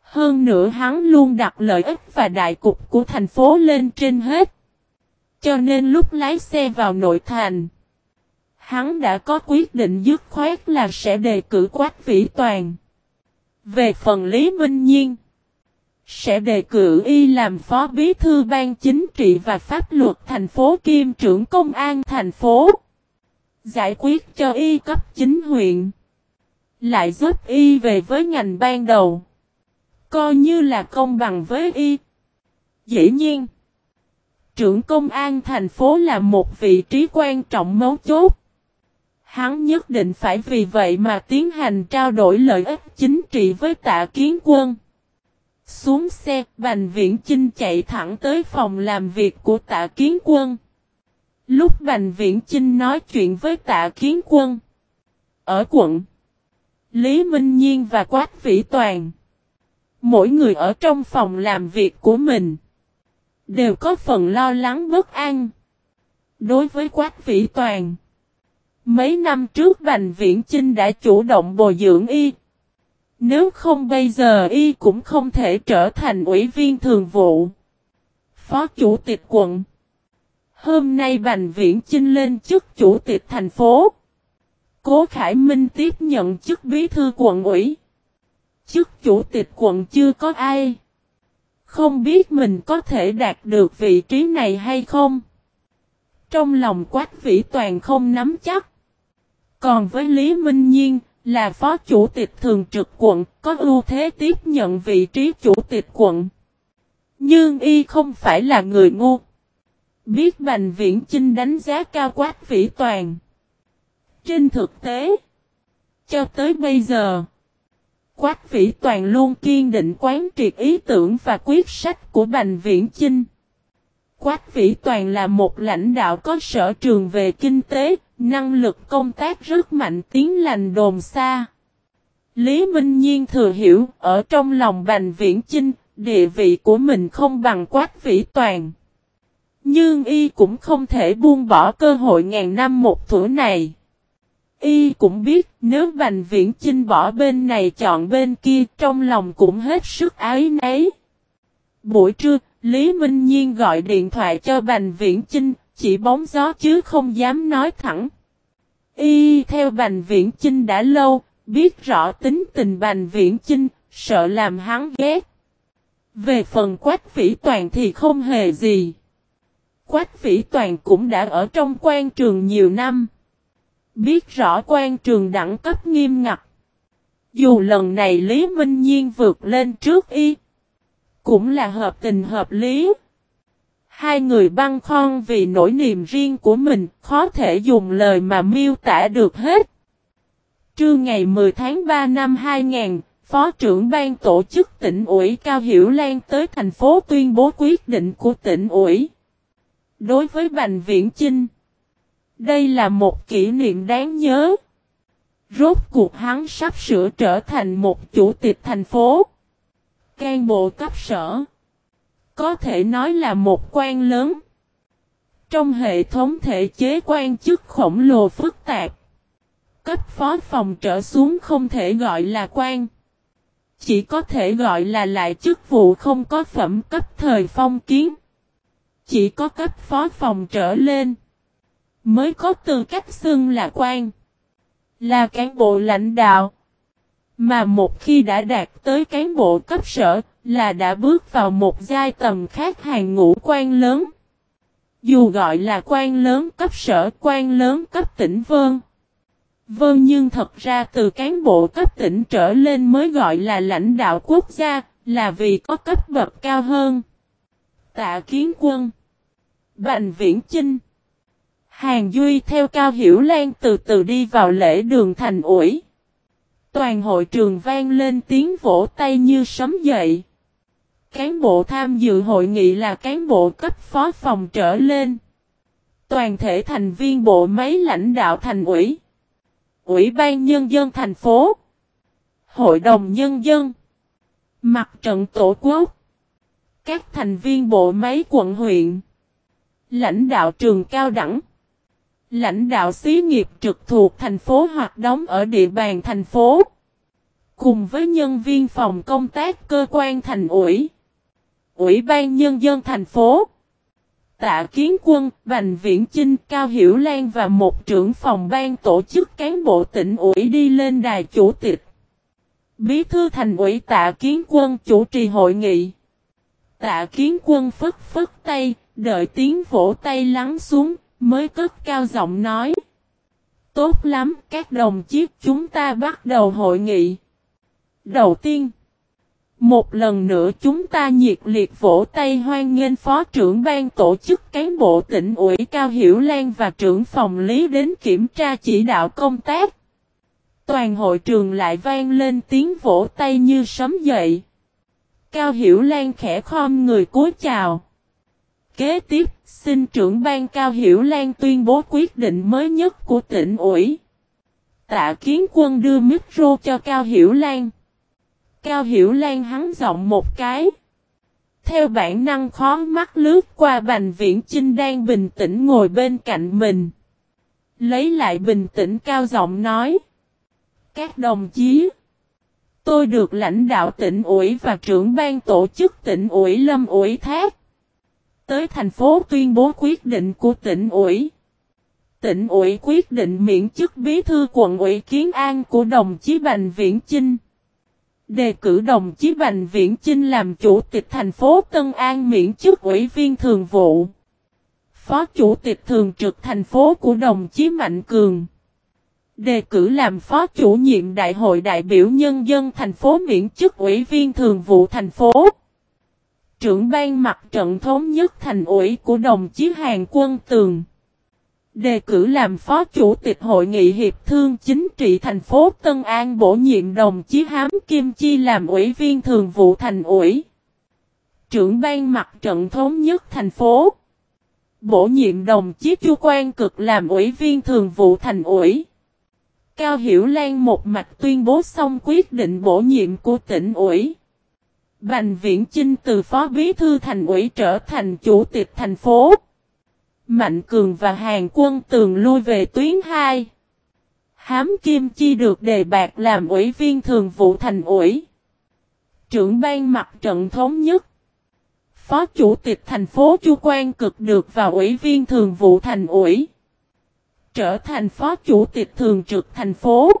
Hơn nữa hắn luôn đặt lợi ích và đại cục của thành phố lên trên hết. Cho nên lúc lái xe vào nội thành, hắn đã có quyết định dứt khoát là sẽ đề cử Quách Vĩ Toàn. Về phần Lý Minh Nhiên, sẽ đề cử y làm phó bí thư ban chính trị và pháp luật thành phố kiêm trưởng công an thành phố. Giải quyết cho y cấp chính huyện. Lại giúp y về với ngành ban đầu. Coi như là công bằng với y. Dĩ nhiên, trưởng công an thành phố là một vị trí quan trọng mấu chốt. Hắn nhất định phải vì vậy mà tiến hành trao đổi lợi ích chính trị với tạ kiến quân. Xuống xe, Bành Viễn Chinh chạy thẳng tới phòng làm việc của tạ kiến quân. Lúc Bành Viễn Chinh nói chuyện với tạ kiến quân. Ở quận, Lý Minh Nhiên và Quách Vĩ Toàn. Mỗi người ở trong phòng làm việc của mình. Đều có phần lo lắng bất an. Đối với Quách Vĩ Toàn. Mấy năm trước Bành Viễn Chinh đã chủ động bồi dưỡng y. Nếu không bây giờ y cũng không thể trở thành ủy viên thường vụ. Phó chủ tịch quận. Hôm nay Bành Viễn Chinh lên chức chủ tịch thành phố. Cố Khải Minh tiếp nhận chức bí thư quận ủy. Chức chủ tịch quận chưa có ai. Không biết mình có thể đạt được vị trí này hay không. trong lòng Quách Vĩ Toàn không nắm chắc. Còn với Lý Minh Nhiên, là phó chủ tịch thường trực quận, có ưu thế tiếp nhận vị trí chủ tịch quận. Nhưng y không phải là người ngu. Biết Bành Viễn Chinh đánh giá cao Quách Vĩ Toàn. Trên thực tế, cho tới bây giờ, Quách Vĩ Toàn luôn kiên định quán triệt ý tưởng và quyết sách của Bành Viễn Chinh. Quách Vĩ Toàn là một lãnh đạo có sở trường về kinh tế, năng lực công tác rất mạnh tiếng lành đồn xa. Lý Minh Nhiên thừa hiểu, ở trong lòng Bành Viễn Chinh, địa vị của mình không bằng Quách Vĩ Toàn. Nhưng y cũng không thể buông bỏ cơ hội ngàn năm một thủa này. Y cũng biết nếu Bành Viễn Chinh bỏ bên này chọn bên kia trong lòng cũng hết sức ái nấy. Buổi trưa, Lý Minh Nhiên gọi điện thoại cho Bành Viễn Chinh, chỉ bóng gió chứ không dám nói thẳng. Y theo Bành Viễn Chinh đã lâu, biết rõ tính tình Bành Viễn Chinh, sợ làm hắn ghét. Về phần Quách Vĩ Toàn thì không hề gì. Quách Vĩ Toàn cũng đã ở trong quan trường nhiều năm. Biết rõ quan trường đẳng cấp nghiêm ngặt. Dù lần này Lý Minh Nhiên vượt lên trước y. Cũng là hợp tình hợp lý. Hai người băng khon vì nỗi niềm riêng của mình khó thể dùng lời mà miêu tả được hết. Trưa ngày 10 tháng 3 năm 2000, Phó trưởng ban tổ chức tỉnh ủy Cao Hiểu Lan tới thành phố tuyên bố quyết định của tỉnh ủy. Đối với Bành Viễn Chinh, đây là một kỷ niệm đáng nhớ. Rốt cuộc hắn sắp sửa trở thành một chủ tịch thành phố. Can bộ cấp sở. Có thể nói là một quan lớn. Trong hệ thống thể chế quan chức khổng lồ phức tạp. Cấp phó phòng trở xuống không thể gọi là quan. Chỉ có thể gọi là lại chức vụ không có phẩm cấp thời phong kiến. Chỉ có cấp phó phòng trở lên. Mới có tư cách xưng là quan. Là cán bộ lãnh đạo. Mà một khi đã đạt tới cán bộ cấp sở, là đã bước vào một giai tầm khác hàng ngũ quan lớn. Dù gọi là quan lớn cấp sở, quan lớn cấp tỉnh vân. Vâng nhưng thật ra từ cán bộ cấp tỉnh trở lên mới gọi là lãnh đạo quốc gia, là vì có cấp bậc cao hơn. Tạ Kiến Quân Bành Viễn Chinh Hàng Duy theo Cao Hiểu Lan từ từ đi vào lễ đường thành ủi. Toàn hội trường vang lên tiếng vỗ tay như sấm dậy. Cán bộ tham dự hội nghị là cán bộ cấp phó phòng trở lên. Toàn thể thành viên bộ máy lãnh đạo thành ủy. Ủy ban Nhân dân thành phố. Hội đồng Nhân dân. Mặt trận Tổ quốc. Các thành viên bộ máy quận huyện. Lãnh đạo trường cao đẳng. Lãnh đạo xí nghiệp trực thuộc thành phố hoạt đóng ở địa bàn thành phố. Cùng với nhân viên phòng công tác cơ quan thành ủy. Ủy ban Nhân dân thành phố. Tạ Kiến Quân, Bành Viễn Chinh, Cao Hiểu Lan và một trưởng phòng ban tổ chức cán bộ tỉnh ủy đi lên đài chủ tịch. Bí thư thành ủy Tạ Kiến Quân chủ trì hội nghị. Tạ Kiến Quân phất phất tay, đợi tiếng vỗ tay lắng xuống, mới cất cao giọng nói. Tốt lắm, các đồng chí chúng ta bắt đầu hội nghị. Đầu tiên, một lần nữa chúng ta nhiệt liệt vỗ tay hoan nghênh phó trưởng ban tổ chức cán bộ tỉnh ủy Cao Hiểu Lan và trưởng phòng lý đến kiểm tra chỉ đạo công tác. Toàn hội trường lại vang lên tiếng vỗ tay như sấm dậy. Cao Hiểu Lan khẽ khom người cúi chào. Kế tiếp, xin trưởng ban Cao Hiểu Lan tuyên bố quyết định mới nhất của tỉnh ủy. Tạ Kiến Quân đưa micro cho Cao Hiểu Lan. Cao Hiểu Lan hắn giọng một cái. Theo bản năng khó mắt lướt qua Bành Viễn Chinh đang bình tĩnh ngồi bên cạnh mình. Lấy lại bình tĩnh cao giọng nói. Các đồng chí. Tôi được lãnh đạo tỉnh ủy và trưởng ban tổ chức tỉnh ủy Lâm ủy thác. Tới thành phố tuyên bố quyết định của tỉnh ủy. Tỉnh ủy quyết định miễn chức bí thư quận ủy Kiến An của đồng chí Bành Viễn Chinh. Đề cử đồng chí Bành Viễn Chinh làm chủ tịch thành phố Tân An miễn chức ủy viên thường vụ. Phó Chủ tịch Thường trực thành phố của đồng chí Mạnh Cường. Đề cử làm Phó chủ nhiệm Đại hội đại biểu nhân dân thành phố miễn chức ủy viên thường vụ thành phố. Trưởng ban mặt trận thống nhất thành ủy của đồng chí Hàng Quân Tường. Đề cử làm Phó Chủ tịch Hội nghị Hiệp thương Chính trị thành phố Tân An bổ nhiệm đồng chí Hám Kim Chi làm ủy viên thường vụ thành ủy. Trưởng ban mặt trận thống nhất thành phố. Bổ nhiệm đồng chí Chu Quan Cực làm ủy viên thường vụ thành ủy. Cao Hiểu Lan một mạch tuyên bố xong quyết định bổ nhiệm của tỉnh ủy. Bành Viễn Chinh từ phó bí thư thành ủy trở thành chủ tịch thành phố. Mạnh Cường và Hàng Quân Tường lui về tuyến 2. Hám Kim Chi được đề bạc làm ủy viên thường vụ thành ủy. Trưởng ban mặt trận thống nhất. Phó Chủ tịch thành phố Chu Quang Cực được vào ủy viên thường vụ thành ủy. Trở thành Phó Chủ tịch thường trực thành phố.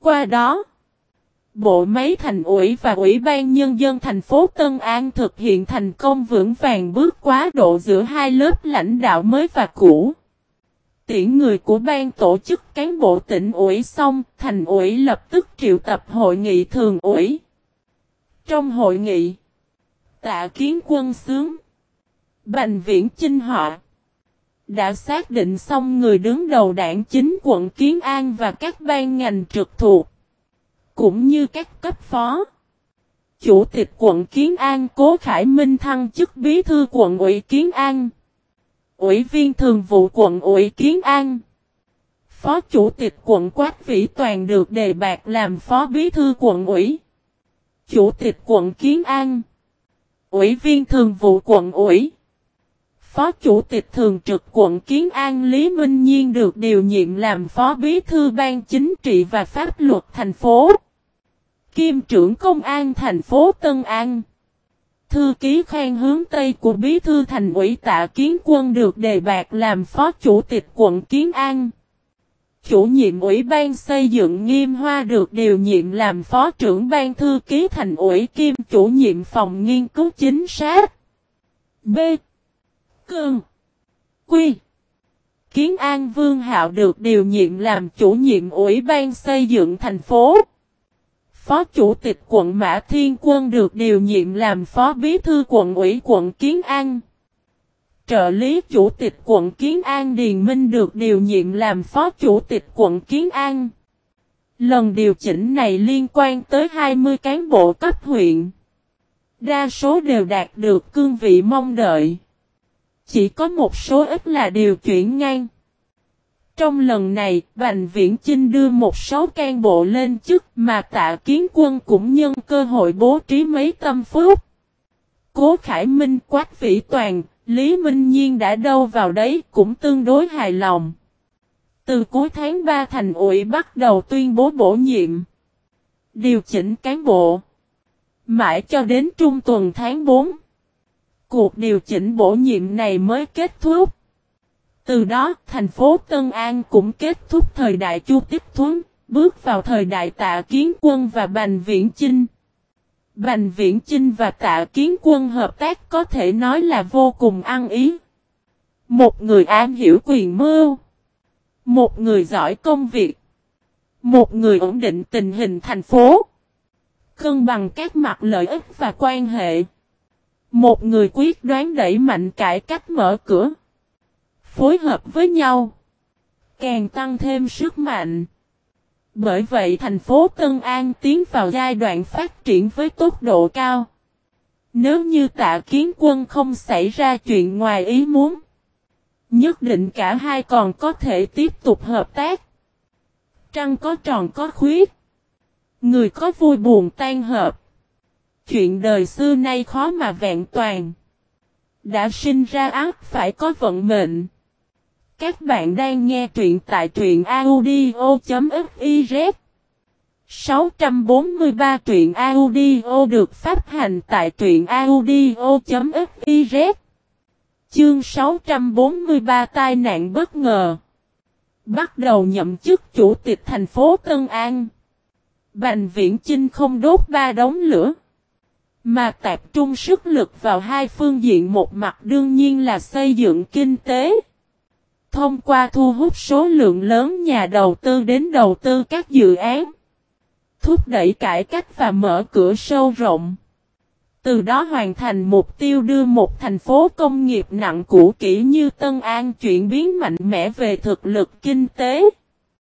Qua đó, Bộ máy thành ủy và Ủy ban Nhân dân thành phố Tân An thực hiện thành công vững vàng bước quá độ giữa hai lớp lãnh đạo mới và cũ. Tiễn người của ban tổ chức cán bộ tỉnh ủy xong, thành ủy lập tức triệu tập hội nghị thường ủy. Trong hội nghị, tạ kiến quân sướng, bành viễn chinh họ, đã xác định xong người đứng đầu đảng chính quận Kiến An và các ban ngành trực thuộc cũng như các cấp phó. Chủ tịch quận Kiến An Cố Khải Minh thăng chức bí thư quận ủy Kiến An. Ủy viên thường vụ quận ủy Kiến An. Phó chủ tịch quận Quách Vĩ Toàn được đề bạc làm phó bí thư quận ủy. Chủ tịch quận Kiến An. Ủy viên thường vụ quận ủy. Phó Chủ tịch Thường trực quận Kiến An Lý Minh Nhiên được điều nhiệm làm Phó Bí thư Ban Chính trị và Pháp luật thành phố. Kim trưởng công an thành phố Tân An. Thư ký khen hướng Tây của Bí thư thành ủy tạ Kiến Quân được đề bạc làm Phó Chủ tịch quận Kiến An. Chủ nhiệm Ủy ban xây dựng Nghiêm Hoa được điều nhiệm làm Phó trưởng ban thư ký thành ủy Kim chủ nhiệm phòng nghiên cứu chính xác. B. Cường, Quy. Kiến An Vương Hạo được điều nhiệm làm chủ nhiệm Ủy ban xây dựng thành phố. Phó Chủ tịch quận Mã Thiên Quân được điều nhiệm làm Phó Bí thư quận ủy quận Kiến An. Trợ lý Chủ tịch quận Kiến An Điền Minh được điều nhiệm làm Phó Chủ tịch quận Kiến An. Lần điều chỉnh này liên quan tới 20 cán bộ cấp huyện. Đa số đều đạt được cương vị mong đợi. Chỉ có một số ít là điều chuyển ngang. Trong lần này, Bành Viễn Chinh đưa một số can bộ lên chức mà tạ kiến quân cũng nhân cơ hội bố trí mấy tâm phúc. Cố Khải Minh quát vĩ toàn, Lý Minh Nhiên đã đâu vào đấy cũng tương đối hài lòng. Từ cuối tháng 3 thành ủy bắt đầu tuyên bố bổ nhiệm. Điều chỉnh cán bộ. Mãi cho đến trung tuần tháng 4. Cuộc điều chỉnh bổ nhiệm này mới kết thúc. Từ đó, thành phố Tân An cũng kết thúc thời đại Chu Tiếp Thuấn, bước vào thời đại Tạ Kiến Quân và Bành Viễn Chinh. Bành Viễn Chinh và Tạ Kiến Quân hợp tác có thể nói là vô cùng ăn ý. Một người an hiểu quyền mưu. Một người giỏi công việc. Một người ổn định tình hình thành phố. Cân bằng các mặt lợi ích và quan hệ. Một người quyết đoán đẩy mạnh cải cách mở cửa phối hợp với nhau, càng tăng thêm sức mạnh. Bởi vậy thành phố Tân An tiến vào giai đoạn phát triển với tốc độ cao. Nếu như tạ kiến quân không xảy ra chuyện ngoài ý muốn, nhất định cả hai còn có thể tiếp tục hợp tác. Trăng có tròn có khuyết. Người có vui buồn tan hợp. Chuyện đời xưa nay khó mà vẹn toàn. Đã sinh ra ác phải có vận mệnh. Các bạn đang nghe truyện tại truyện audio.fiz 643 truyện audio được phát hành tại truyện audio.fiz Chương 643 tai nạn bất ngờ. Bắt đầu nhậm chức chủ tịch thành phố Tân An. Bành Viễn Chinh không đốt ba đống lửa, Mà tập trung sức lực vào hai phương diện một mặt đương nhiên là xây dựng kinh tế. Thông qua thu hút số lượng lớn nhà đầu tư đến đầu tư các dự án. Thúc đẩy cải cách và mở cửa sâu rộng. Từ đó hoàn thành mục tiêu đưa một thành phố công nghiệp nặng cũ kỹ như Tân An chuyển biến mạnh mẽ về thực lực kinh tế.